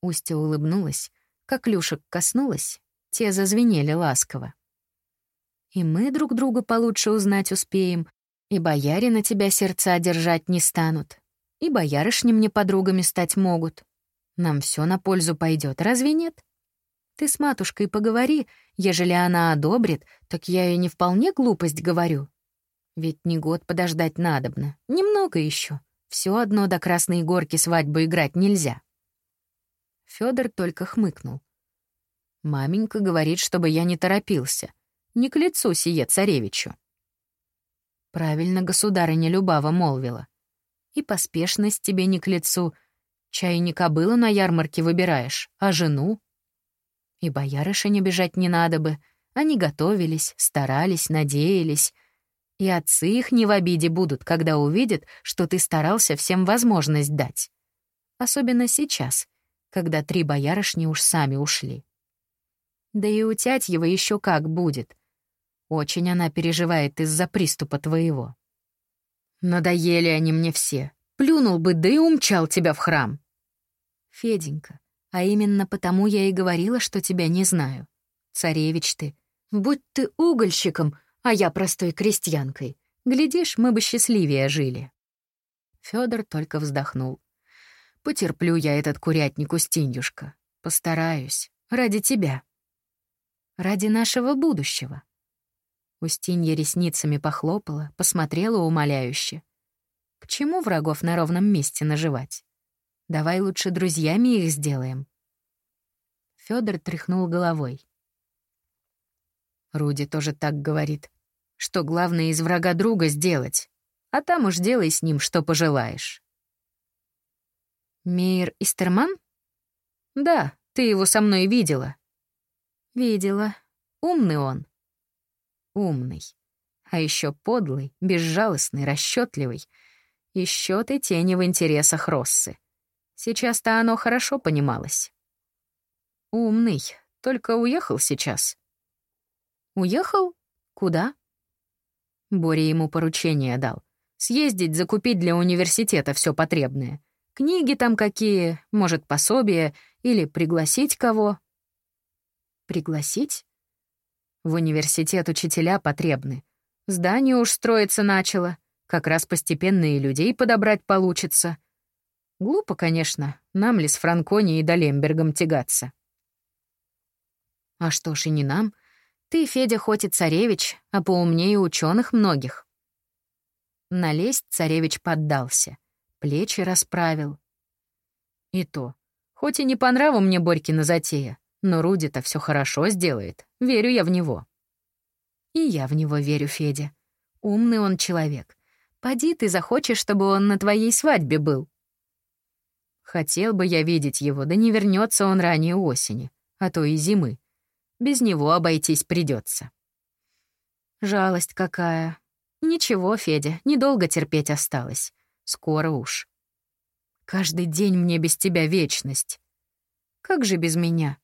Устя улыбнулась, как Люшек коснулась, те зазвенели ласково. И мы друг друга получше узнать успеем, и бояре на тебя сердца держать не станут, и боярышни мне подругами стать могут. Нам все на пользу пойдет, разве нет? Ты с матушкой поговори, ежели она одобрит, так я и не вполне глупость говорю. Ведь не год подождать надобно, немного еще. Все одно до Красной Горки свадьбу играть нельзя. Федор только хмыкнул. Маменька говорит, чтобы я не торопился. Не к лицу сие царевичу. Правильно государыня Любава молвила. И поспешность тебе не к лицу. Чай не кобылу на ярмарке выбираешь, а жену. И боярышень бежать не надо бы. Они готовились, старались, надеялись. И отцы их не в обиде будут, когда увидят, что ты старался всем возможность дать. Особенно сейчас, когда три боярышни уж сами ушли. Да и у Тятьева еще как будет — очень она переживает из-за приступа твоего. Надоели они мне все. Плюнул бы, да и умчал тебя в храм. Феденька, а именно потому я и говорила, что тебя не знаю. Царевич ты. Будь ты угольщиком, а я простой крестьянкой. Глядишь, мы бы счастливее жили. Федор только вздохнул. Потерплю я этот курятник, Устиньюшка. Постараюсь. Ради тебя. Ради нашего будущего. Устинья ресницами похлопала, посмотрела умоляюще. К чему врагов на ровном месте наживать? Давай лучше друзьями их сделаем. Федор тряхнул головой. Руди тоже так говорит, что главное из врага друга сделать, а там уж делай с ним, что пожелаешь. Мейер Истерман? Да, ты его со мной видела. Видела. Умный он. Умный. А еще подлый, безжалостный, расчетливый. И счеты тени в интересах Россы. Сейчас-то оно хорошо понималось. Умный, только уехал сейчас. Уехал? Куда? Боря ему поручение дал. Съездить, закупить для университета все потребное. Книги там какие, может, пособия или пригласить кого. Пригласить? В университет учителя потребны. Здание уж строиться начало. Как раз постепенно и людей подобрать получится. Глупо, конечно, нам ли с Франкони и Далембергом тягаться. А что ж и не нам. Ты, Федя, хоть и царевич, а поумнее ученых многих. Налезть царевич поддался, плечи расправил. И то, хоть и не по нраву мне Борькина затея, но Руди-то все хорошо сделает, верю я в него. И я в него верю, Федя. Умный он человек. Поди ты захочешь, чтобы он на твоей свадьбе был. Хотел бы я видеть его, да не вернется он ранее осени, а то и зимы. Без него обойтись придется. Жалость какая. Ничего, Федя, недолго терпеть осталось. Скоро уж. Каждый день мне без тебя вечность. Как же без меня?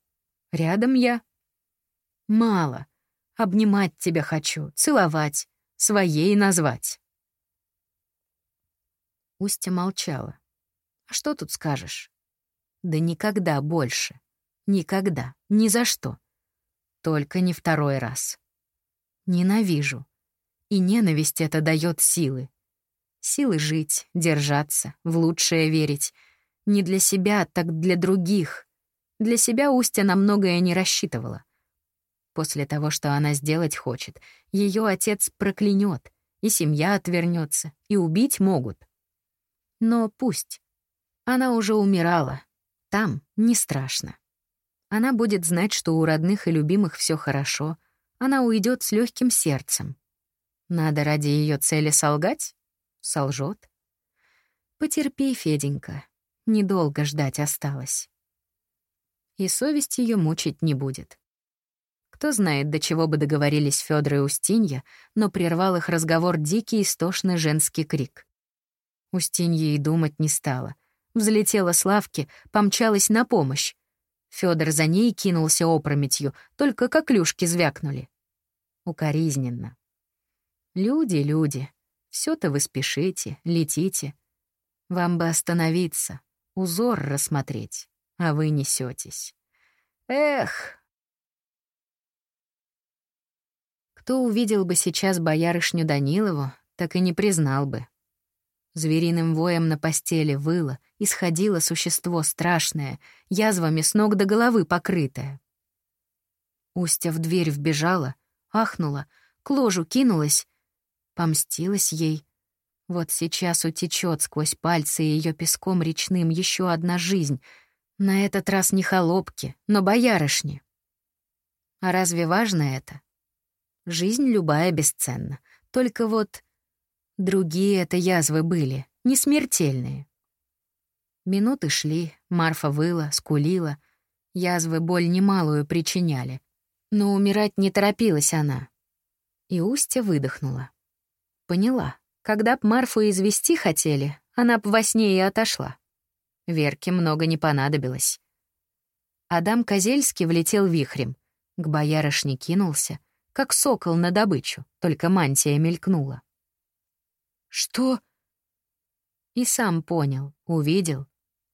Рядом я. Мало. Обнимать тебя хочу, целовать, своей назвать. Устя молчала. А что тут скажешь? Да никогда больше. Никогда. Ни за что. Только не второй раз. Ненавижу. И ненависть это дает силы. Силы жить, держаться, в лучшее верить. Не для себя, так для других. Для себя Устя на многое не рассчитывала. После того, что она сделать хочет, ее отец проклянет, и семья отвернется, и убить могут. Но пусть. Она уже умирала. Там не страшно. Она будет знать, что у родных и любимых все хорошо. Она уйдет с легким сердцем. Надо ради ее цели солгать? Солжет. Потерпи, Феденька. Недолго ждать осталось. И совесть ее мучить не будет. Кто знает, до чего бы договорились Фёдор и Устинья, но прервал их разговор дикий истошный женский крик. Устинья и думать не стала. Взлетела с лавки, помчалась на помощь. Фёдор за ней кинулся опрометью, только коклюшки звякнули. Укоризненно. «Люди, люди, все то вы спешите, летите. Вам бы остановиться, узор рассмотреть, а вы несетесь. Эх!» Кто увидел бы сейчас боярышню Данилову, так и не признал бы. Звериным воем на постели выло, исходило существо страшное, язвами с ног до головы покрытое. Устя в дверь вбежала, ахнула, к ложу кинулась, помстилась ей. Вот сейчас утечет сквозь пальцы ее песком речным еще одна жизнь, на этот раз не холопки, но боярышни. А разве важно это? Жизнь любая бесценна, только вот Другие это язвы были, не смертельные. Минуты шли, Марфа выла, скулила. Язвы боль немалую причиняли. Но умирать не торопилась она. И Устья выдохнула. Поняла, когда б Марфу извести хотели, она б во сне и отошла. Верке много не понадобилось. Адам Козельский влетел вихрем, к боярышне кинулся, как сокол на добычу, только мантия мелькнула. «Что?» И сам понял, увидел.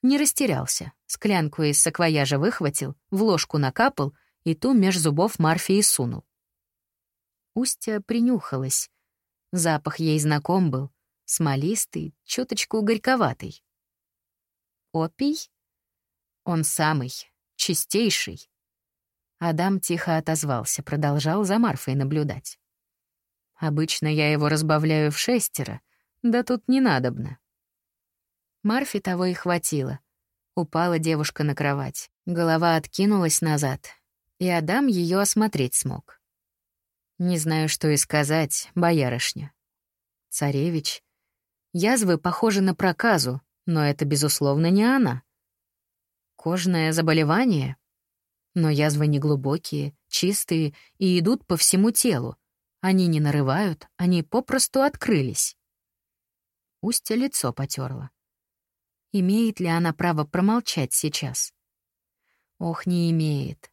Не растерялся. Склянку из саквояжа выхватил, в ложку накапал и ту меж зубов Марфии сунул. Устья принюхалась. Запах ей знаком был, смолистый, чуточку горьковатый. «Опий?» «Он самый, чистейший». Адам тихо отозвался, продолжал за Марфой наблюдать. Обычно я его разбавляю в шестеро, да тут не надобно. Марфе того и хватило. Упала девушка на кровать. Голова откинулась назад, и Адам ее осмотреть смог. Не знаю, что и сказать, боярышня. Царевич. Язвы похожи на проказу, но это, безусловно, не она. Кожное заболевание? Но язвы не глубокие, чистые и идут по всему телу. Они не нарывают, они попросту открылись. Устья лицо потерла. Имеет ли она право промолчать сейчас? Ох, не имеет.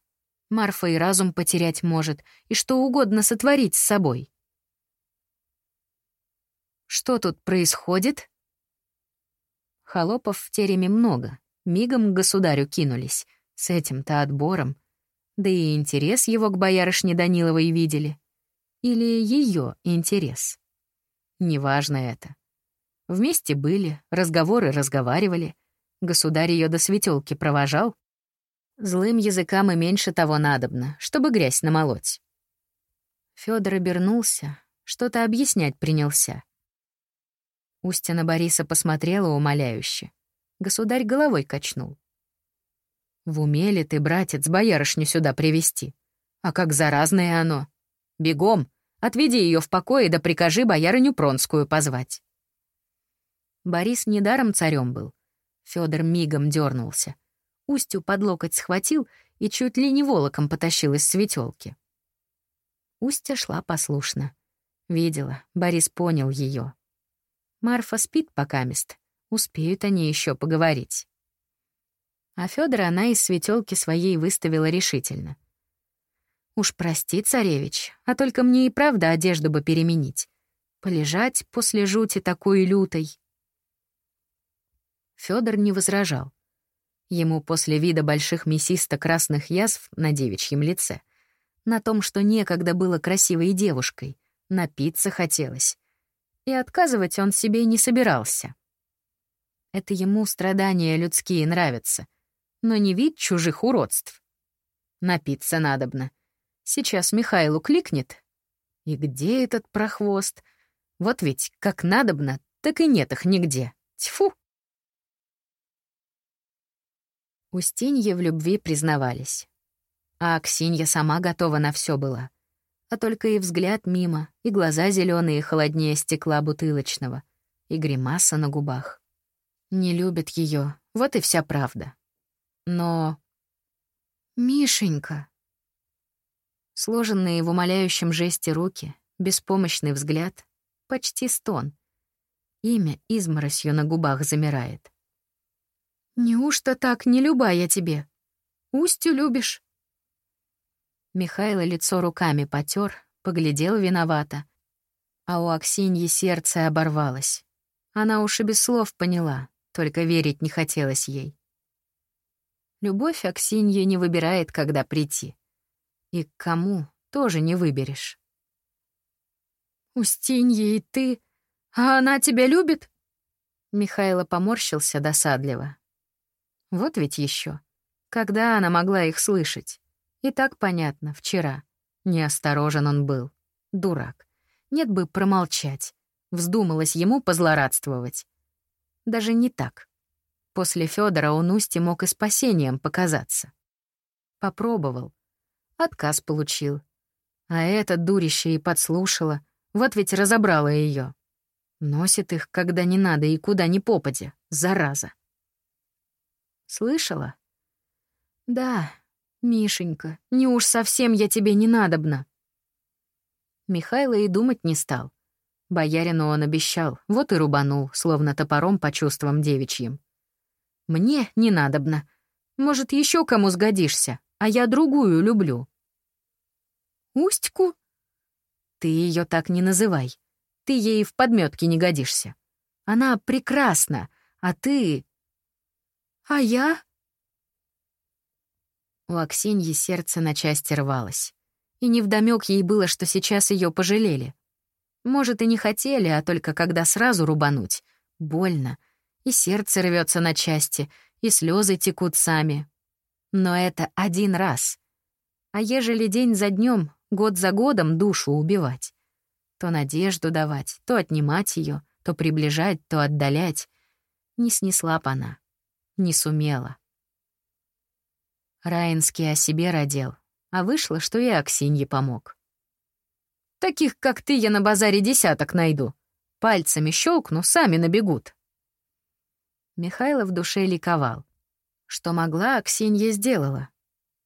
Марфа и разум потерять может, и что угодно сотворить с собой. Что тут происходит? Холопов в тереме много, мигом к государю кинулись, с этим-то отбором. Да и интерес его к боярышне Даниловой видели. Или ее интерес. Неважно это. Вместе были, разговоры разговаривали. Государь ее до светелки провожал, Злым языкам и меньше того надобно, чтобы грязь намолоть. Федор обернулся, что-то объяснять принялся. Устья на Бориса посмотрела умоляюще. Государь головой качнул. «В уме ли ты, братец, боярышню сюда привести? А как заразное оно! Бегом! Отведи ее в покое да прикажи боярыню Пронскую позвать». Борис недаром царем был. Федор мигом дернулся. Устью под локоть схватил и чуть ли не волоком потащил из светелки. Устья шла послушно. Видела, Борис понял ее. Марфа спит покамест. Успеют они еще поговорить. А Федора она из светелки своей выставила решительно. «Уж прости, царевич, а только мне и правда одежду бы переменить. Полежать после жути такой лютой». Федор не возражал. Ему после вида больших мясисто-красных язв на девичьем лице, на том, что некогда было красивой девушкой, напиться хотелось. И отказывать он себе не собирался. Это ему страдания людские нравятся, но не вид чужих уродств. Напиться надобно. Сейчас Михайлу кликнет. И где этот прохвост? Вот ведь как надобно, так и нет их нигде. Тьфу! Устинье в любви признавались. А Аксинья сама готова на все была. А только и взгляд мимо, и глаза зеленые холоднее стекла бутылочного, и гримаса на губах. Не любит ее, вот и вся правда. Но... «Мишенька!» Сложенные в умоляющем жесте руки, беспомощный взгляд, почти стон. Имя изморосью на губах замирает. Неужто так не люба я тебе? Устью любишь?» Михайло лицо руками потер, поглядел виновато. А у Аксиньи сердце оборвалось. Она уж и без слов поняла, только верить не хотелось ей. Любовь Аксинья не выбирает, когда прийти. И к кому тоже не выберешь. «Устинья и ты? А она тебя любит?» Михайло поморщился досадливо. Вот ведь еще. Когда она могла их слышать? И так понятно, вчера. Неосторожен он был. Дурак. Нет бы промолчать. Вздумалось ему позлорадствовать. Даже не так. После Федора он Усти мог и спасением показаться. Попробовал. Отказ получил. А эта дурище и подслушала. Вот ведь разобрала ее. Носит их, когда не надо и куда ни попадя. Зараза. Слышала? Да, Мишенька, не уж совсем я тебе не надобна. Михайло и думать не стал. Боярину он обещал, вот и рубанул, словно топором по чувствам девичьим. Мне не надобно. Может, еще кому сгодишься, а я другую люблю. Устьку? Ты ее так не называй. Ты ей в подметке не годишься. Она прекрасна, а ты... А я? У Аксиньи сердце на части рвалось. И невдомёк ей было, что сейчас ее пожалели. Может, и не хотели, а только когда сразу рубануть. Больно. И сердце рвется на части, и слезы текут сами. Но это один раз. А ежели день за днем, год за годом душу убивать? То надежду давать, то отнимать ее, то приближать, то отдалять. Не снесла б она не сумела. Раинский о себе родил, а вышло, что и Аксинье помог. «Таких, как ты, я на базаре десяток найду. Пальцами щелкну, сами набегут». Михайло в душе ликовал. Что могла, Аксинья сделала.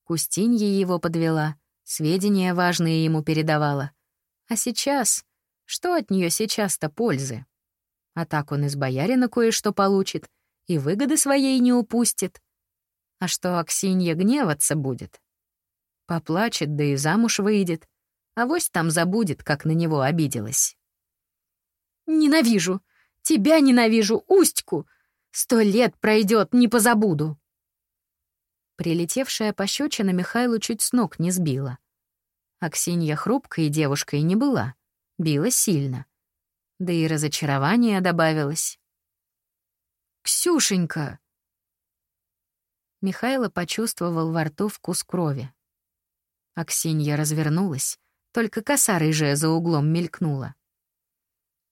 Кустинья его подвела, сведения важные ему передавала. А сейчас... Что от нее сейчас-то пользы? А так он из боярина кое-что получит и выгоды своей не упустит. А что Аксинья гневаться будет? Поплачет, да и замуж выйдет. А вось там забудет, как на него обиделась. «Ненавижу! Тебя ненавижу, Устьку! Сто лет пройдет, не позабуду!» Прилетевшая пощечина Михайлу чуть с ног не сбила. Аксинья хрупкой девушкой не была, била сильно. Да и разочарование добавилось. «Ксюшенька!» Михайло почувствовал во рту вкус крови. Аксинья развернулась, только коса рыжая за углом мелькнула.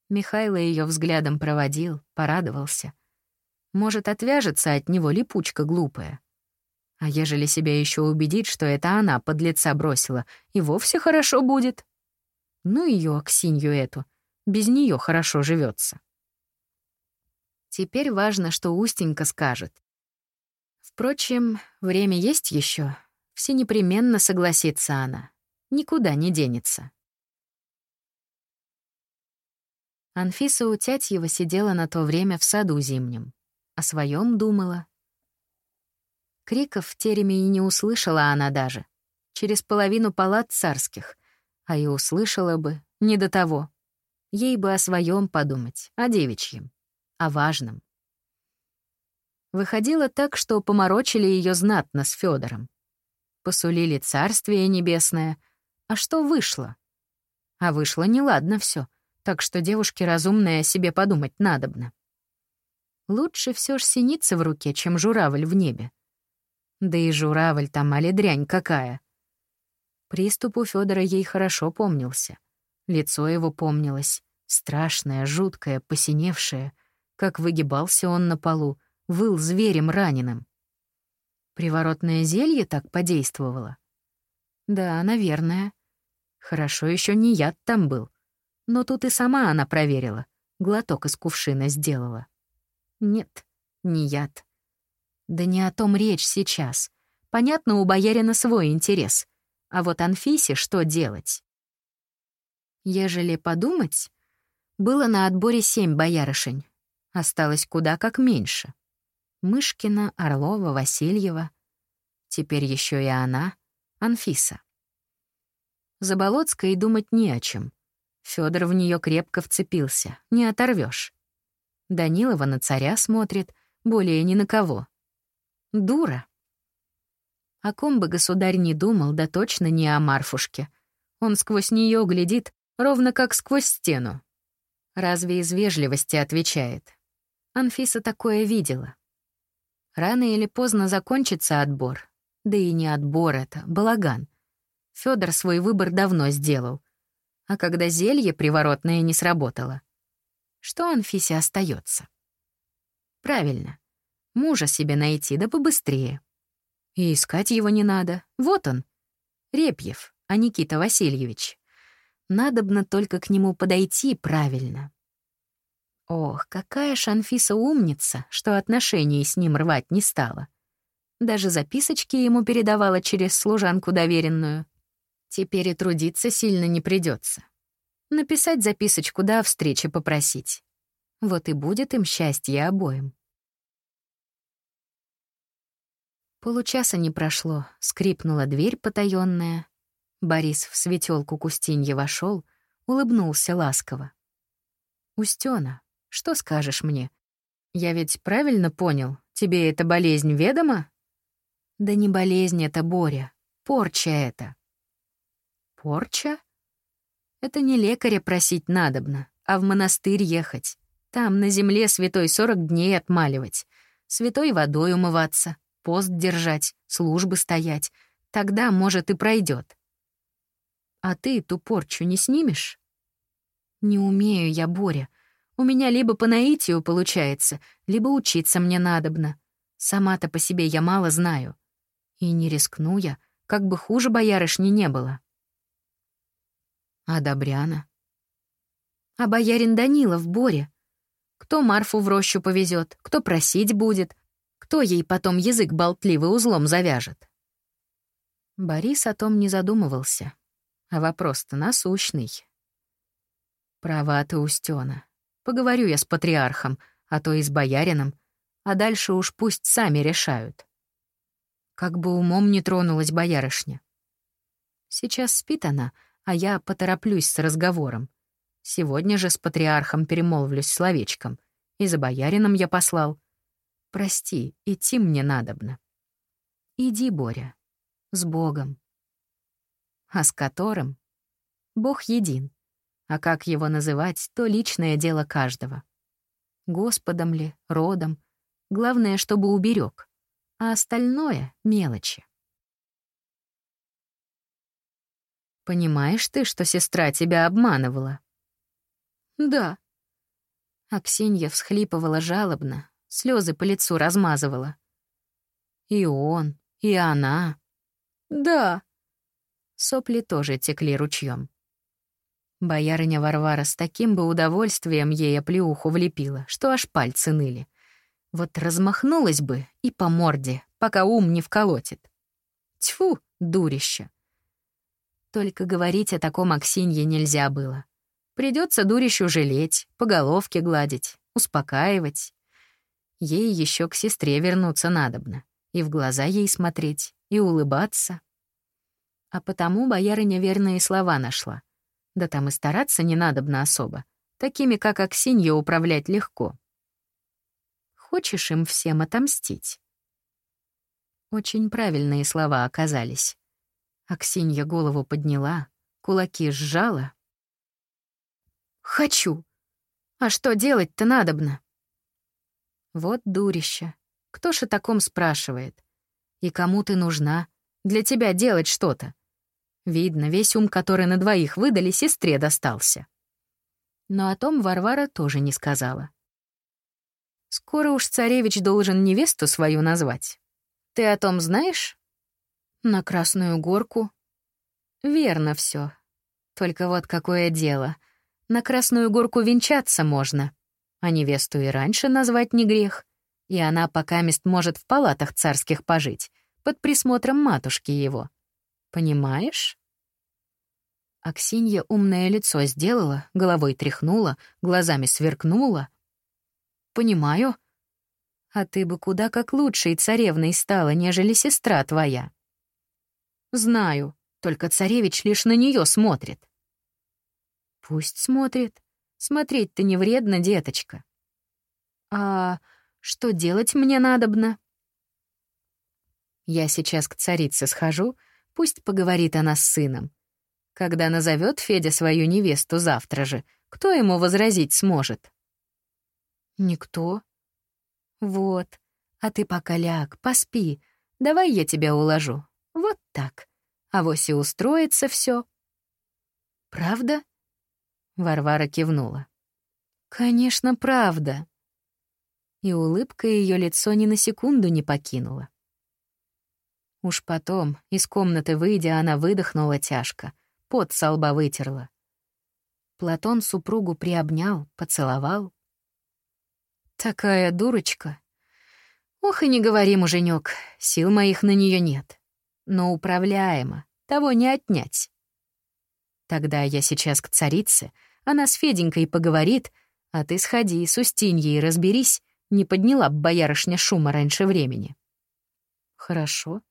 Михайло ее взглядом проводил, порадовался. Может, отвяжется от него липучка глупая. А ежели себя еще убедить, что это она под лица бросила, и вовсе хорошо будет. Ну ее, Аксинью эту, без нее хорошо живется. Теперь важно, что Устенька скажет. Впрочем, время есть еще. Все непременно согласится она. Никуда не денется. Анфиса Утятьева сидела на то время в саду зимнем. О своем думала, Криков в тереме и не услышала она даже. Через половину палат царских. А и услышала бы, не до того. Ей бы о своем подумать, о девичьем, о важном. Выходило так, что поморочили ее знатно с Федором. Посулили царствие небесное. А что вышло? А вышло неладно все, так что девушке разумное о себе подумать надобно. Лучше все ж синица в руке, чем журавль в небе. Да и журавль там, али дрянь какая. Приступ у Федора ей хорошо помнился. Лицо его помнилось. Страшное, жуткое, посиневшее. Как выгибался он на полу, выл зверем раненым. Приворотное зелье так подействовало? Да, наверное. Хорошо еще не яд там был. Но тут и сама она проверила. Глоток из кувшина сделала. Нет, не яд. Да не о том речь сейчас. Понятно, у боярина свой интерес. А вот Анфисе что делать? Ежели подумать, было на отборе семь боярышень. Осталось куда как меньше. Мышкина, Орлова, Васильева. Теперь еще и она, Анфиса. Заболоцкой думать не о чем. Федор в нее крепко вцепился, не оторвешь. Данилова на царя смотрит, более ни на кого. Дура. О ком бы государь не думал, да точно не о Марфушке. Он сквозь нее глядит, ровно как сквозь стену. Разве из вежливости отвечает? Анфиса такое видела. Рано или поздно закончится отбор. Да и не отбор это, балаган. Федор свой выбор давно сделал. А когда зелье приворотное не сработало, что Анфисе остается? Правильно. Мужа себе найти, да побыстрее. И искать его не надо. Вот он. Репьев, а Никита Васильевич. Надобно только к нему подойти правильно. Ох, какая ж Анфиса умница, что отношений с ним рвать не стала. Даже записочки ему передавала через служанку доверенную. Теперь и трудиться сильно не придется. Написать записочку да о встрече попросить. Вот и будет им счастье обоим. Получаса не прошло, скрипнула дверь потаённая. Борис в светелку Кустинье вошел, улыбнулся ласково. «Устёна, что скажешь мне? Я ведь правильно понял, тебе эта болезнь ведома?» «Да не болезнь это, Боря, порча это». «Порча?» «Это не лекаря просить надобно, а в монастырь ехать. Там на земле святой сорок дней отмаливать, святой водой умываться, пост держать, службы стоять. Тогда, может, и пройдет. А ты ту порчу не снимешь? Не умею я, Боря. У меня либо по наитию получается, либо учиться мне надобно. Сама-то по себе я мало знаю. И не рискну я, как бы хуже боярышни не было. А Добряна? А боярин Данила в Боре? Кто Марфу в рощу повезет, кто просить будет, кто ей потом язык болтливый узлом завяжет? Борис о том не задумывался. А вопрос-то насущный. Права ты, Устёна. Поговорю я с патриархом, а то и с боярином, а дальше уж пусть сами решают. Как бы умом не тронулась боярышня. Сейчас спит она, а я потороплюсь с разговором. Сегодня же с патриархом перемолвлюсь словечком. И за боярином я послал. Прости, идти мне надобно. Иди, Боря, с Богом. А с которым? Бог един. А как его называть, то личное дело каждого. Господом ли, родом. Главное, чтобы уберег. А остальное — мелочи. Понимаешь ты, что сестра тебя обманывала? Да. Аксинья всхлипывала жалобно, слезы по лицу размазывала. И он, и она. Да. Сопли тоже текли ручьем. Боярыня Варвара с таким бы удовольствием ей оплеуху влепила, что аж пальцы ныли. Вот размахнулась бы и по морде, пока ум не вколотит. Тьфу, дурище. Только говорить о таком Аксинье нельзя было. Придется дурищу жалеть, по головке гладить, успокаивать. Ей еще к сестре вернуться надобно, и в глаза ей смотреть, и улыбаться. А потому боярыня верные слова нашла — да там и стараться не надобно особо. Такими, как Аксинья, управлять легко. Хочешь им всем отомстить? Очень правильные слова оказались. Аксинья голову подняла, кулаки сжала. «Хочу! А что делать-то надобно?» Вот дурище. Кто ж о таком спрашивает? И кому ты нужна? Для тебя делать что-то. Видно, весь ум, который на двоих выдали, сестре достался. Но о том Варвара тоже не сказала. Скоро уж царевич должен невесту свою назвать. Ты о том знаешь? На Красную Горку. Верно все. Только вот какое дело. На Красную Горку венчаться можно, а невесту и раньше назвать не грех. И она пока мест может в палатах царских пожить, под присмотром матушки его. Понимаешь? Аксинья умное лицо сделала, головой тряхнула, глазами сверкнула. «Понимаю. А ты бы куда как лучшей царевной стала, нежели сестра твоя». «Знаю, только царевич лишь на нее смотрит». «Пусть смотрит. Смотреть-то не вредно, деточка». «А что делать мне надобно?» «Я сейчас к царице схожу, Пусть поговорит она с сыном. Когда назовет Федя свою невесту завтра же, кто ему возразить сможет? Никто. Вот. А ты пока ляг, поспи. Давай я тебя уложу. Вот так. А вось и устроится все. Правда? Варвара кивнула. Конечно, правда. И улыбка ее лицо ни на секунду не покинула. Уж потом, из комнаты выйдя, она выдохнула тяжко, пот со лба вытерла. Платон супругу приобнял, поцеловал. «Такая дурочка. Ох, и не говори, муженек, сил моих на нее нет. Но управляемо, того не отнять. Тогда я сейчас к царице, она с Феденькой поговорит, а ты сходи с Устиньей разберись, не подняла б боярышня шума раньше времени». «Хорошо»,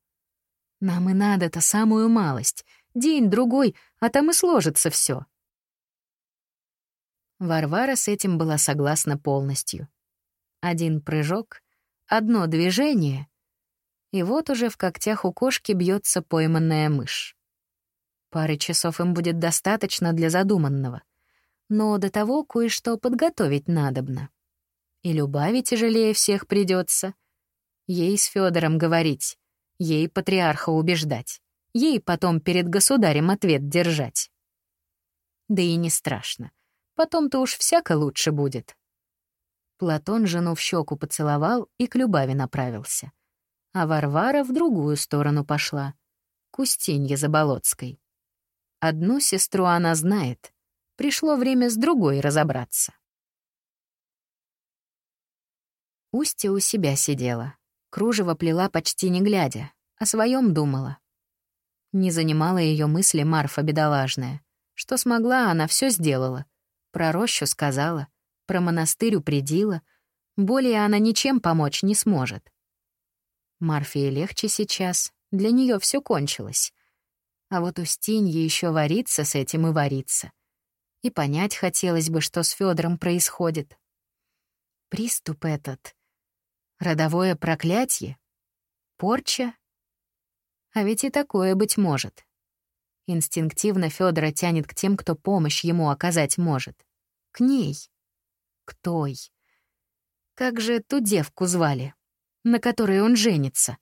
нам и надо-то самую малость. День-другой, а там и сложится все. Варвара с этим была согласна полностью. Один прыжок, одно движение, и вот уже в когтях у кошки бьется пойманная мышь. Пары часов им будет достаточно для задуманного, но до того кое-что подготовить надобно. И Любави тяжелее всех придется. Ей с Федором говорить. Ей патриарха убеждать. Ей потом перед государем ответ держать. Да и не страшно. Потом-то уж всяко лучше будет. Платон жену в щеку поцеловал и к Любави направился. а Варвара в другую сторону пошла, к Устинье Заболоцкой. Одну сестру она знает, пришло время с другой разобраться. Устья у себя сидела, кружево плела почти не глядя, о своем думала. Не занимала ее мысли Марфа бедолажная. Что смогла, она все сделала. Про рощу сказала, про монастырь упредила. Более она ничем помочь не сможет. Марфе легче сейчас, для нее все кончилось. А вот Устинье еще варится с этим и варится. И понять хотелось бы, что с Федором происходит. Приступ этот. Родовое проклятие? Порча? А ведь и такое быть может. Инстинктивно Федора тянет к тем, кто помощь ему оказать может. К ней. К той. Как же ту девку звали? на которой он женится,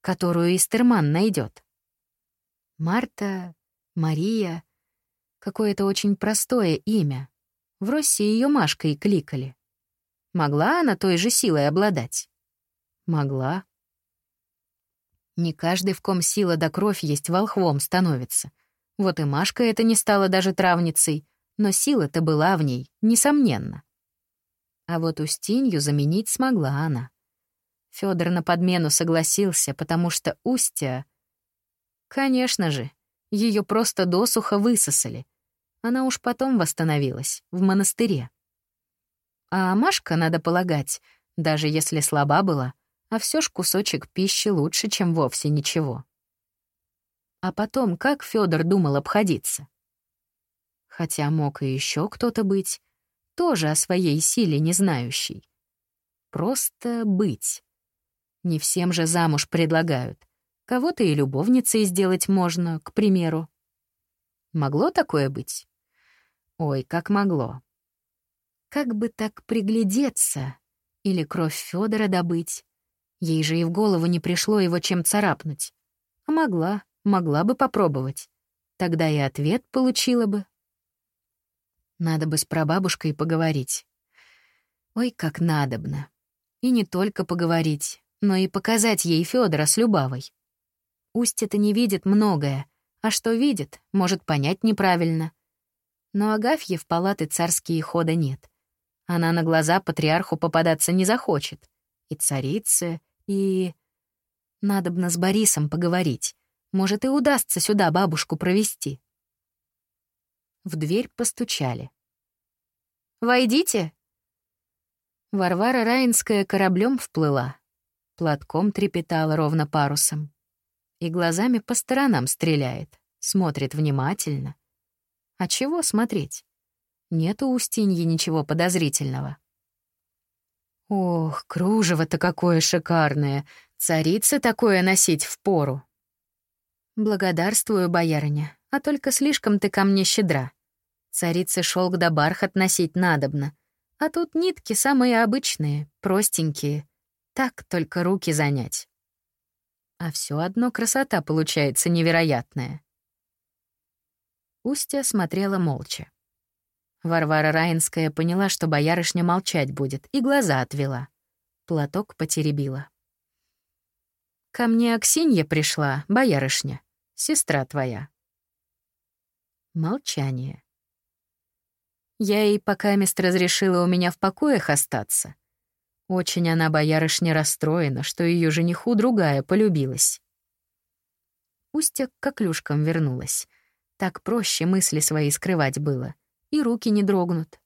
которую Истерман найдет. Марта, Мария, какое-то очень простое имя. В России ее Машкой кликали. Могла она той же силой обладать? Могла. Не каждый, в ком сила да кровь есть, волхвом становится. Вот и Машка это не стала даже травницей, но сила-то была в ней, несомненно. А вот Устинью заменить смогла она. Федор на подмену согласился, потому что Устья... Конечно же, ее просто досуха высосали. Она уж потом восстановилась, в монастыре. А Машка, надо полагать, даже если слаба была, а все ж кусочек пищи лучше, чем вовсе ничего. А потом, как Федор думал обходиться? Хотя мог и еще кто-то быть, тоже о своей силе не знающий. Просто быть. Не всем же замуж предлагают. Кого-то и любовницей сделать можно, к примеру. Могло такое быть? Ой, как могло. Как бы так приглядеться? Или кровь Федора добыть? Ей же и в голову не пришло его чем царапнуть. А могла, могла бы попробовать. Тогда и ответ получила бы. Надо бы с прабабушкой поговорить. Ой, как надобно. И не только поговорить, но и показать ей Федора с Любавой. Устья-то не видит многое, а что видит, может понять неправильно. Но Агафье в палаты царские хода нет. Она на глаза патриарху попадаться не захочет. И царица, и... Надобно с Борисом поговорить. Может, и удастся сюда бабушку провести. В дверь постучали. «Войдите!» Варвара Раинская кораблем вплыла, платком трепетала ровно парусом. И глазами по сторонам стреляет, смотрит внимательно. А чего смотреть? Нет у Устиньи ничего подозрительного. Ох, кружево-то какое шикарное! Царица такое носить в пору. Благодарствую, боярыня, а только слишком ты ко мне щедра. Царице шелк да бархат носить надобно, а тут нитки самые обычные, простенькие — так только руки занять. А все одно красота получается невероятная. Устья смотрела молча. Варвара Раинская поняла, что боярышня молчать будет, и глаза отвела. Платок потеребила. «Ко мне Аксинья пришла, боярышня, сестра твоя». Молчание. Я ей пока мест разрешила у меня в покоях остаться, очень она, боярышня, расстроена, что ее жениху другая полюбилась. Устья к коклюшкам вернулась. Так проще мысли свои скрывать было. И руки не дрогнут.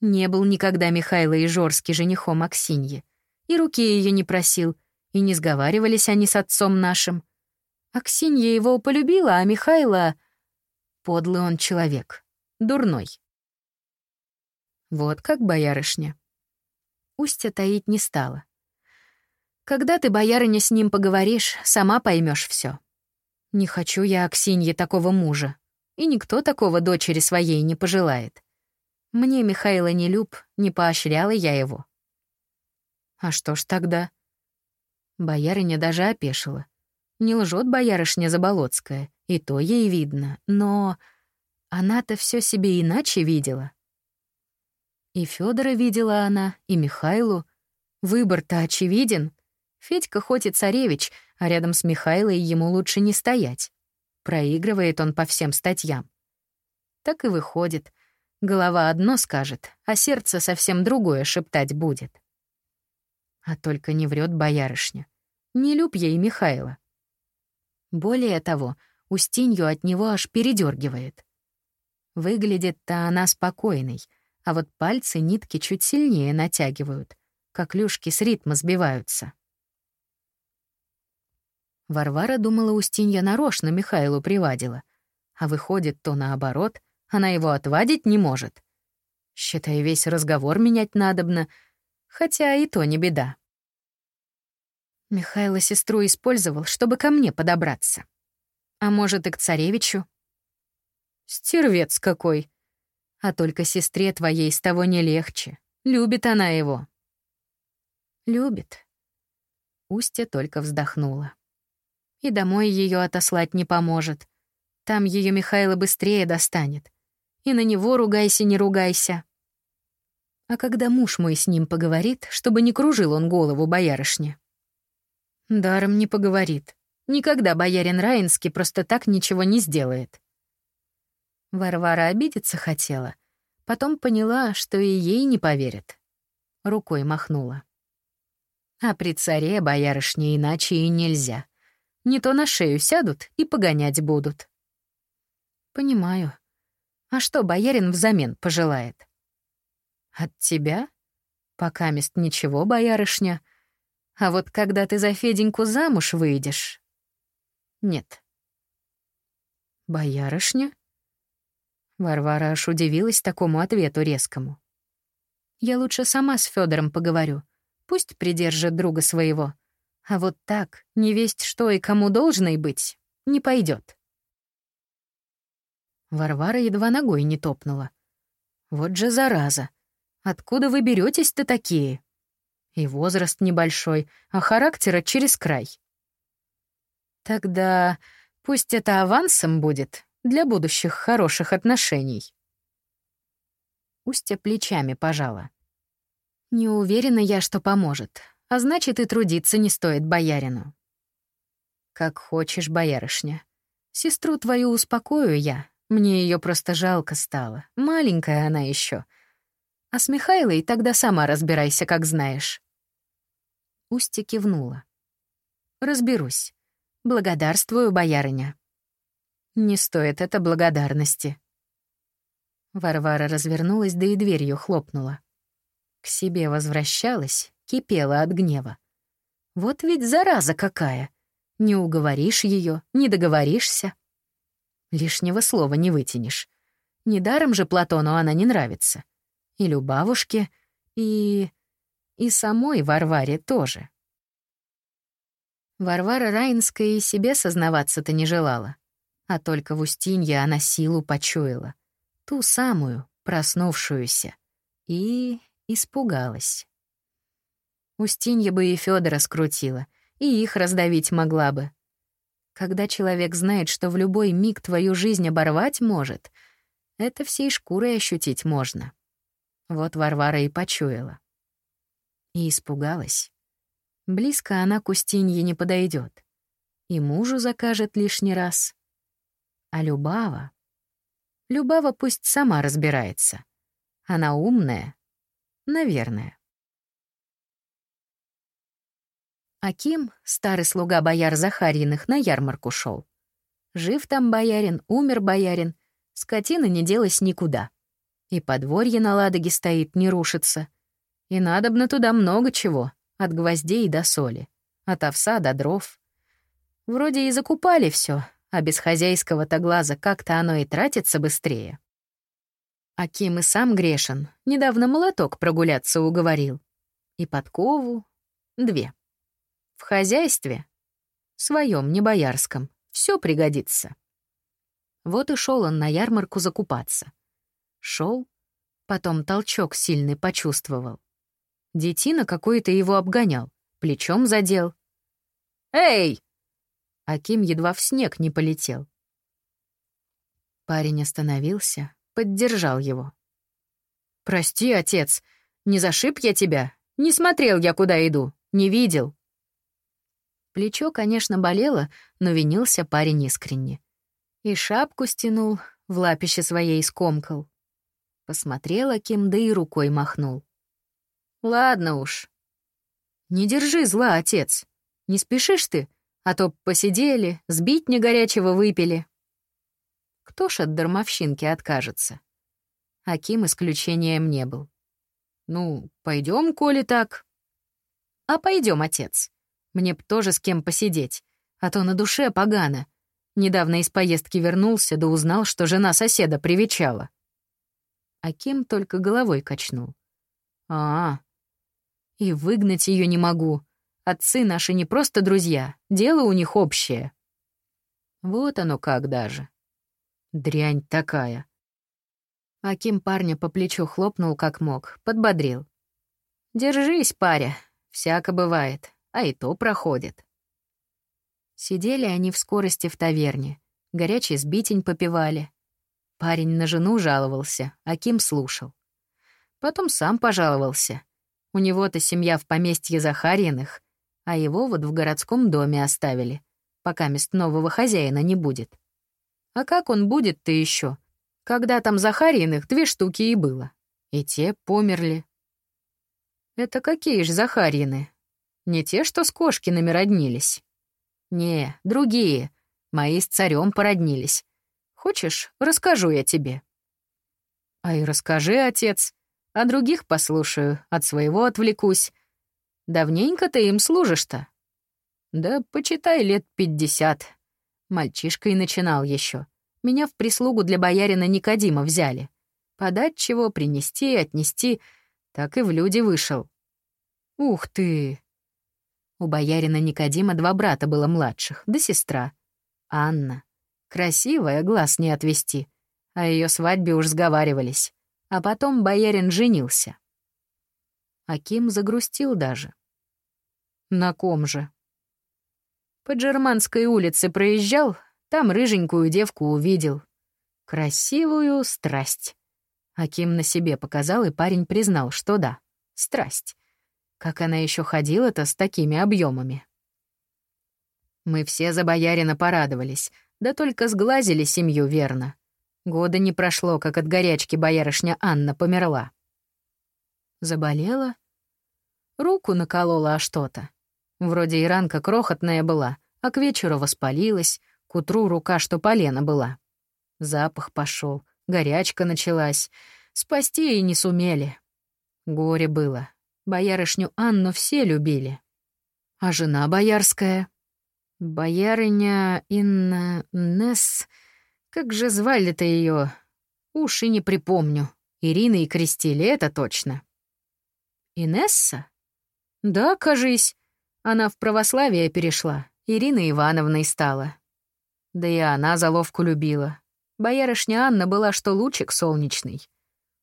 Не был никогда Михайло Ижорский женихом Аксиньи. И руки ее не просил, и не сговаривались они с отцом нашим. Аксинья его полюбила, а Михайло... Подлый он человек. Дурной. Вот как боярышня. Устья таить не стала. Когда ты, боярыня, с ним поговоришь, сама поймешь все. Не хочу я Аксинье такого мужа, и никто такого дочери своей не пожелает. Мне Михаила не люб, не поощряла я его. А что ж тогда? Боярыня даже опешила. Не лжет боярышня Заболоцкая, и то ей видно, но она-то все себе иначе видела. И Федора видела она, и Михайлу. Выбор-то очевиден. Федька хоть и царевич, а рядом с Михайлой ему лучше не стоять. Проигрывает он по всем статьям. Так и выходит. Голова одно скажет, а сердце совсем другое шептать будет. А только не врет боярышня. Не люб ей Михайла. Более того, Устинью от него аж передергивает. Выглядит-то она спокойной, а вот пальцы нитки чуть сильнее натягивают, как люшки с ритма сбиваются. Варвара думала, Устинья нарочно Михайлу привадила, а выходит то наоборот, она его отвадить не может. Считай, весь разговор менять надобно, хотя и то не беда. Михайло сестру использовал, чтобы ко мне подобраться. А может, и к царевичу? Стервец какой. А только сестре твоей с того не легче. Любит она его. Любит. Устья только вздохнула. И домой ее отослать не поможет. Там ее Михайло быстрее достанет. И на него ругайся, не ругайся. А когда муж мой с ним поговорит, чтобы не кружил он голову боярышне? Даром не поговорит. Никогда боярин Раинский просто так ничего не сделает. Варвара обидеться хотела, потом поняла, что и ей не поверят. Рукой махнула. А при царе боярышне иначе и нельзя. Не то на шею сядут и погонять будут. Понимаю. А что боярин взамен пожелает? От тебя? Пока мест ничего, боярышня. А вот когда ты за Феденьку замуж выйдешь... Нет. Боярышня? Варвара аж удивилась такому ответу резкому. Я лучше сама с Федором поговорю. Пусть придержит друга своего. А вот так, не весть что и кому должной быть, не пойдет. Варвара едва ногой не топнула. Вот же зараза. Откуда вы беретесь-то такие? И возраст небольшой, а характера через край. Тогда пусть это авансом будет для будущих хороших отношений. Устья плечами пожала. Не уверена я, что поможет. А значит, и трудиться не стоит боярину. Как хочешь, боярышня. Сестру твою успокою я. Мне ее просто жалко стало. Маленькая она еще. А с Михайлой тогда сама разбирайся, как знаешь. Устья кивнула. Разберусь. Благодарствую, боярыня. Не стоит это благодарности. Варвара развернулась, да и дверью хлопнула. К себе возвращалась, кипела от гнева. Вот ведь зараза какая! Не уговоришь ее, не договоришься. Лишнего слова не вытянешь. Недаром же Платону она не нравится. И Любавушке, и... и самой Варваре тоже. Варвара Раинская и себе сознаваться-то не желала. А только в Устинье она силу почуяла. Ту самую, проснувшуюся. И испугалась. Устинья бы и Федора скрутила, и их раздавить могла бы. Когда человек знает, что в любой миг твою жизнь оборвать может, это всей шкурой ощутить можно. Вот Варвара и почуяла. И испугалась. Близко она к Устинье не подойдет. И мужу закажет лишний раз. А Любава? Любава пусть сама разбирается. Она умная. Наверное. Аким, старый слуга бояр Захарьиных, на ярмарку шел. Жив там боярин, умер боярин, скотина не делась никуда. И подворье на Ладоге стоит, не рушится. И надобно туда много чего, от гвоздей до соли, от овса до дров. Вроде и закупали все, а без хозяйского-то глаза как-то оно и тратится быстрее. Аким и сам грешен, недавно молоток прогуляться уговорил. И подкову — две. В хозяйстве, своем, не боярском, все пригодится. Вот и шел он на ярмарку закупаться. Шел, потом толчок сильный почувствовал. Детина какой-то его обгонял, плечом задел. «Эй!» Аким едва в снег не полетел. Парень остановился, поддержал его. «Прости, отец, не зашиб я тебя, не смотрел я, куда иду, не видел. Плечо, конечно, болело, но винился парень искренне. И шапку стянул, в лапище своей скомкал. Посмотрел Аким, да и рукой махнул. «Ладно уж». «Не держи зла, отец. Не спешишь ты, а то посидели, сбить не горячего выпили». Кто ж от дармовщинки откажется? Аким исключением не был. «Ну, пойдем, коли так». «А пойдем, отец. Мне б тоже с кем посидеть, а то на душе погано. Недавно из поездки вернулся, да узнал, что жена соседа привечала». Аким только головой качнул. «А, -а. и выгнать ее не могу. Отцы наши не просто друзья, дело у них общее». Вот оно как даже. Дрянь такая. Аким парня по плечу хлопнул как мог, подбодрил. «Держись, паря, всяко бывает, а и то проходит». Сидели они в скорости в таверне, горячий сбитень попивали. Парень на жену жаловался, Аким слушал. Потом сам пожаловался. У него-то семья в поместье Захарьиных, а его вот в городском доме оставили, пока мест нового хозяина не будет. А как он будет-то еще? когда там Захарьиных две штуки и было. И те померли. Это какие ж Захарьины? Не те, что с Кошкиными роднились? Не, другие. Мои с царем породнились. Хочешь, расскажу я тебе. А и расскажи, отец. А других послушаю, от своего отвлекусь. Давненько ты им служишь-то? Да почитай лет пятьдесят. Мальчишкой начинал еще. Меня в прислугу для боярина Никодима взяли. Подать чего, принести, отнести, так и в люди вышел. Ух ты! У боярина Никодима два брата было младших, да сестра. Анна. Красивая, глаз не отвести. О ее свадьбе уж сговаривались. А потом боярин женился. Аким загрустил даже. На ком же? По Джерманской улице проезжал, там рыженькую девку увидел. Красивую страсть. Аким на себе показал, и парень признал, что да, страсть. Как она еще ходила-то с такими объемами. Мы все за боярина порадовались, да только сглазили семью верно. Года не прошло, как от горячки боярышня Анна померла. Заболела? Руку наколола а что-то. Вроде и ранка крохотная была, а к вечеру воспалилась, к утру рука, что полена была. Запах пошел, горячка началась. Спасти и не сумели. Горе было. Боярышню Анну все любили. А жена боярская? Боярыня Инна Несс... Как же звали-то ее? Уж и не припомню. Ирина и крестили, это точно. Инесса? Да, кажись. Она в православие перешла. Ирина Ивановной стала. Да и она заловку любила. Боярышня Анна была что лучик солнечный.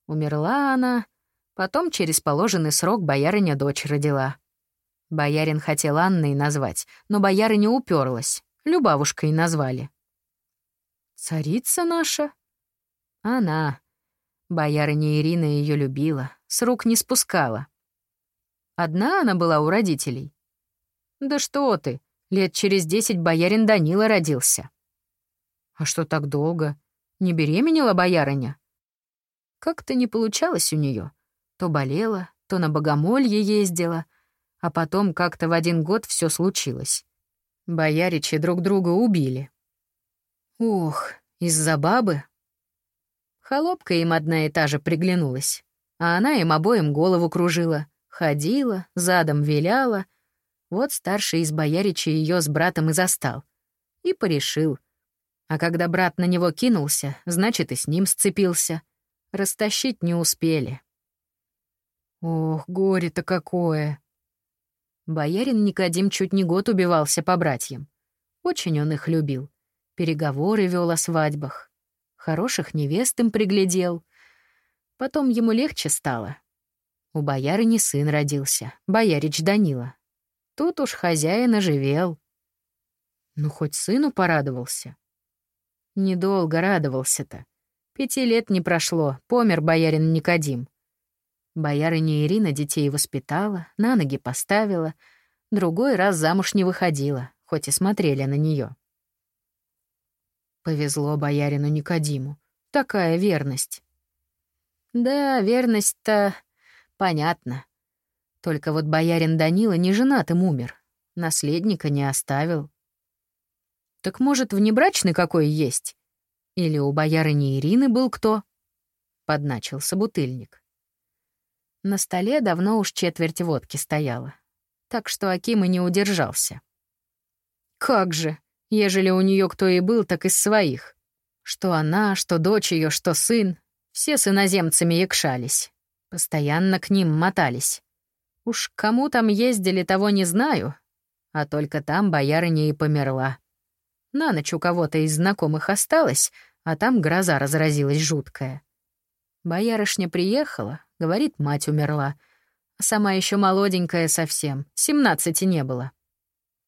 Умерла она, потом через положенный срок боярыня дочь родила. Боярин хотел Анной назвать, но боярыня уперлась, Любавушкой назвали. «Царица наша?» «Она». Боярыня Ирина ее любила, с рук не спускала. Одна она была у родителей. «Да что ты, лет через десять боярин Данила родился». А что так долго? Не беременела боярыня? Как-то не получалось у нее. То болела, то на богомолье ездила, а потом как-то в один год все случилось. Бояричи друг друга убили. Ох, из-за бабы? Холопка им одна и та же приглянулась, а она им обоим голову кружила, ходила, задом виляла. Вот старший из бояричей ее с братом и застал. И порешил, а когда брат на него кинулся, значит, и с ним сцепился. Растащить не успели. Ох, горе-то какое! Боярин Никодим чуть не год убивался по братьям. Очень он их любил. Переговоры вел о свадьбах. Хороших невест им приглядел. Потом ему легче стало. У боярыни сын родился, боярич Данила. Тут уж хозяин оживел. Ну, хоть сыну порадовался. Недолго радовался-то. Пяти лет не прошло, помер боярин Никодим. Боярыня Ирина детей воспитала, на ноги поставила, другой раз замуж не выходила, хоть и смотрели на нее. Повезло боярину Никодиму. Такая верность. Да, верность-то понятно. Только вот боярин Данила не женатым умер, наследника не оставил. Так может, внебрачный какой есть? Или у боярыни Ирины был кто? Подначил собутыльник. На столе давно уж четверть водки стояла, так что Аким и не удержался. Как же, ежели у нее кто и был, так из своих. Что она, что дочь ее, что сын, все с иноземцами якшались. Постоянно к ним мотались. Уж кому там ездили, того не знаю, а только там боярыня и померла. На ночь у кого-то из знакомых осталось, а там гроза разразилась жуткая. Боярышня приехала, говорит, мать умерла, сама еще молоденькая совсем, семнадцати не было.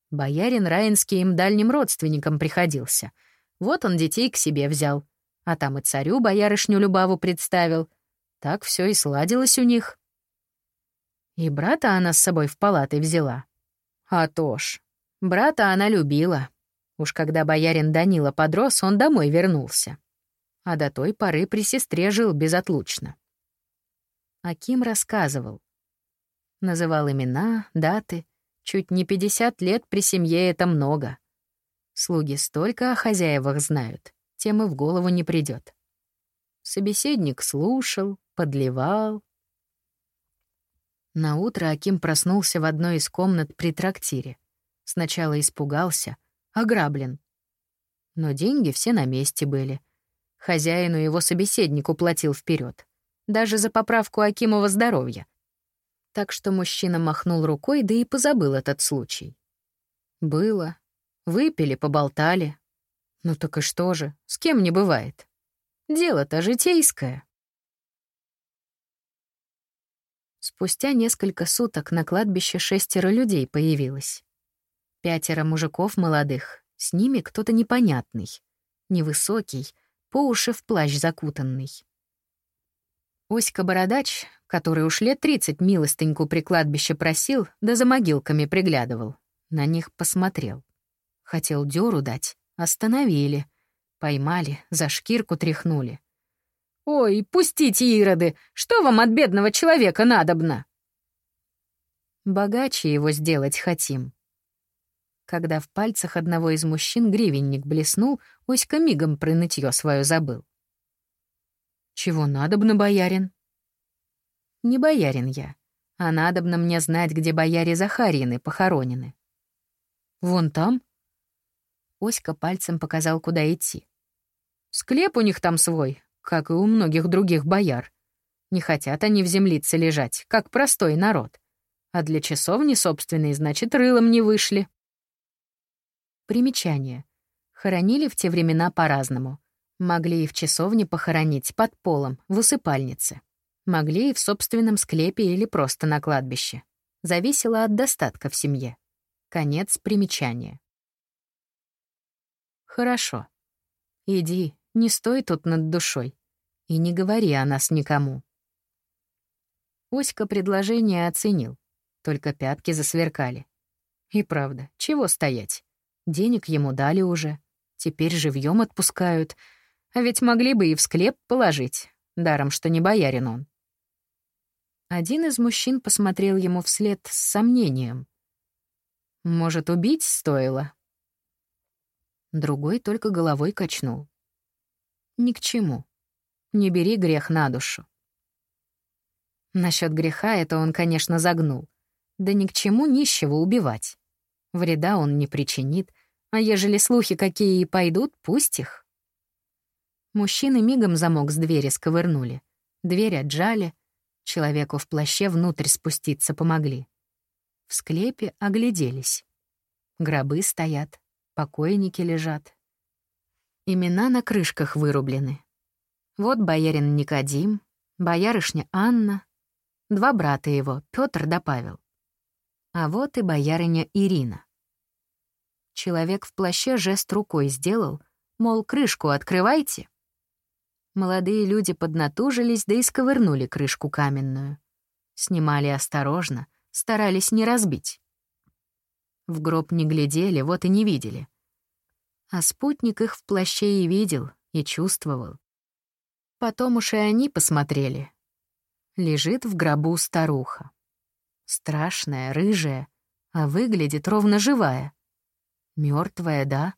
Боярин Раинский им дальним родственникам приходился. Вот он детей к себе взял. А там и царю боярышню Любаву представил. Так все и сладилось у них. И брата она с собой в палаты взяла. А то ж, брата она любила. Уж когда боярин Данила подрос, он домой вернулся. А до той поры при сестре жил безотлучно. Аким рассказывал. Называл имена, даты — Чуть не 50 лет при семье — это много. Слуги столько о хозяевах знают, тем и в голову не придет. Собеседник слушал, подливал. На утро Аким проснулся в одной из комнат при трактире. Сначала испугался, ограблен. Но деньги все на месте были. Хозяину его собеседнику платил вперед, даже за поправку Акимова здоровья — так что мужчина махнул рукой, да и позабыл этот случай. Было. Выпили, поболтали. Ну так и что же, с кем не бывает? Дело-то житейское. Спустя несколько суток на кладбище шестеро людей появилось. Пятеро мужиков молодых, с ними кто-то непонятный, невысокий, по уши в плащ закутанный. Оська-бородач, который уж лет тридцать милостыньку при кладбище просил, да за могилками приглядывал, на них посмотрел. Хотел дёру дать, остановили. Поймали, за шкирку тряхнули. «Ой, пустите, ироды! Что вам от бедного человека надобно?» Богаче его сделать хотим. Когда в пальцах одного из мужчин гривенник блеснул, Оська мигом про нытьё свое забыл. «Чего надобно, боярин?» «Не боярин я, а надобно мне знать, где бояре Захарьины похоронены». «Вон там?» Оська пальцем показал, куда идти. «Склеп у них там свой, как и у многих других бояр. Не хотят они в землице лежать, как простой народ. А для часовни собственной, значит, рылом не вышли». Примечание. Хоронили в те времена по-разному. Могли и в часовне похоронить под полом, в усыпальнице. Могли и в собственном склепе или просто на кладбище. Зависело от достатка в семье. Конец примечания. Хорошо. Иди, не стой тут над душой. И не говори о нас никому. Оська предложение оценил. Только пятки засверкали. И правда, чего стоять? Денег ему дали уже. Теперь живьем отпускают — ведь могли бы и в склеп положить, даром что не боярин он. Один из мужчин посмотрел ему вслед с сомнением. Может, убить стоило? Другой только головой качнул. Ни к чему. Не бери грех на душу. Насчет греха это он, конечно, загнул. Да ни к чему нищего убивать. Вреда он не причинит, а ежели слухи какие и пойдут, пусть их. Мужчины мигом замок с двери сковырнули. Дверь отжали. Человеку в плаще внутрь спуститься помогли. В склепе огляделись. Гробы стоят, покойники лежат. Имена на крышках вырублены. Вот боярин Никодим, боярышня Анна, два брата его, Петр да Павел. А вот и боярыня Ирина. Человек в плаще жест рукой сделал, мол, крышку открывайте. Молодые люди поднатужились, да и сковырнули крышку каменную. Снимали осторожно, старались не разбить. В гроб не глядели, вот и не видели. А спутник их в плаще и видел, и чувствовал. Потом уж и они посмотрели. Лежит в гробу старуха. Страшная, рыжая, а выглядит ровно живая. Мертвая, да?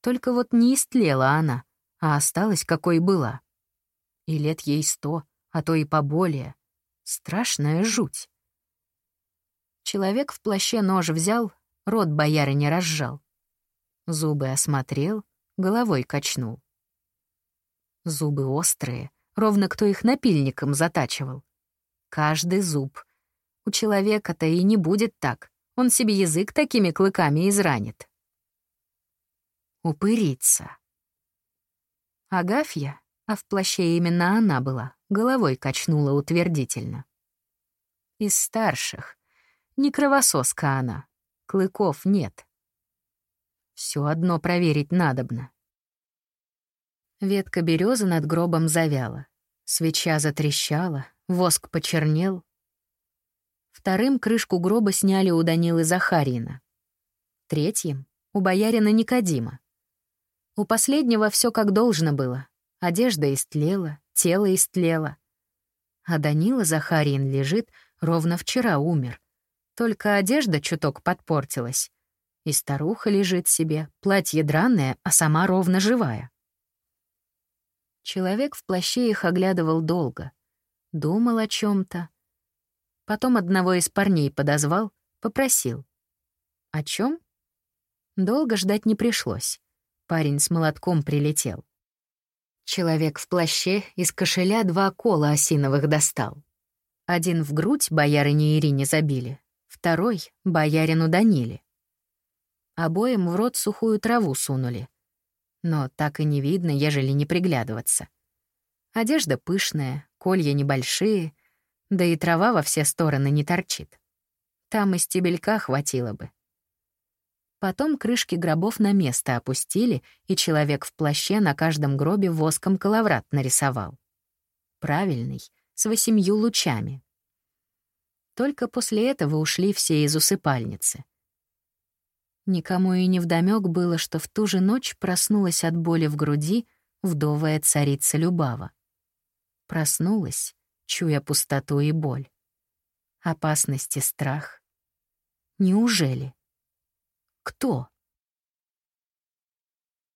Только вот не истлела она, а осталась какой была. И лет ей сто, а то и поболее. Страшная жуть. Человек в плаще нож взял, рот бояры не разжал. Зубы осмотрел, головой качнул. Зубы острые, ровно кто их напильником затачивал. Каждый зуб. У человека-то и не будет так. Он себе язык такими клыками изранит. Упырица. Агафья, а в плаще именно она была, головой качнула утвердительно. Из старших. Не кровососка она. Клыков нет. Все одно проверить надобно. Ветка березы над гробом завяла. Свеча затрещала, воск почернел. Вторым крышку гроба сняли у Данилы Захарьина. Третьим — у боярина Никодима. У последнего все как должно было. Одежда истлела, тело истлело. А Данила Захарьин лежит, ровно вчера умер. Только одежда чуток подпортилась. И старуха лежит себе, платье драное, а сама ровно живая. Человек в плаще их оглядывал долго. Думал о чем то Потом одного из парней подозвал, попросил. О чем? Долго ждать не пришлось. Парень с молотком прилетел. Человек в плаще из кошеля два кола осиновых достал. Один в грудь боярине Ирине забили, второй — боярину Даниле. Обоим в рот сухую траву сунули, но так и не видно, ежели не приглядываться. Одежда пышная, колья небольшие, да и трава во все стороны не торчит. Там и стебелька хватило бы. Потом крышки гробов на место опустили, и человек в плаще на каждом гробе воском коловрат нарисовал. Правильный, с восемью лучами. Только после этого ушли все из усыпальницы. Никому и не вдомёк было, что в ту же ночь проснулась от боли в груди вдовая царица Любава. Проснулась, чуя пустоту и боль. Опасность и страх. Неужели? Кто?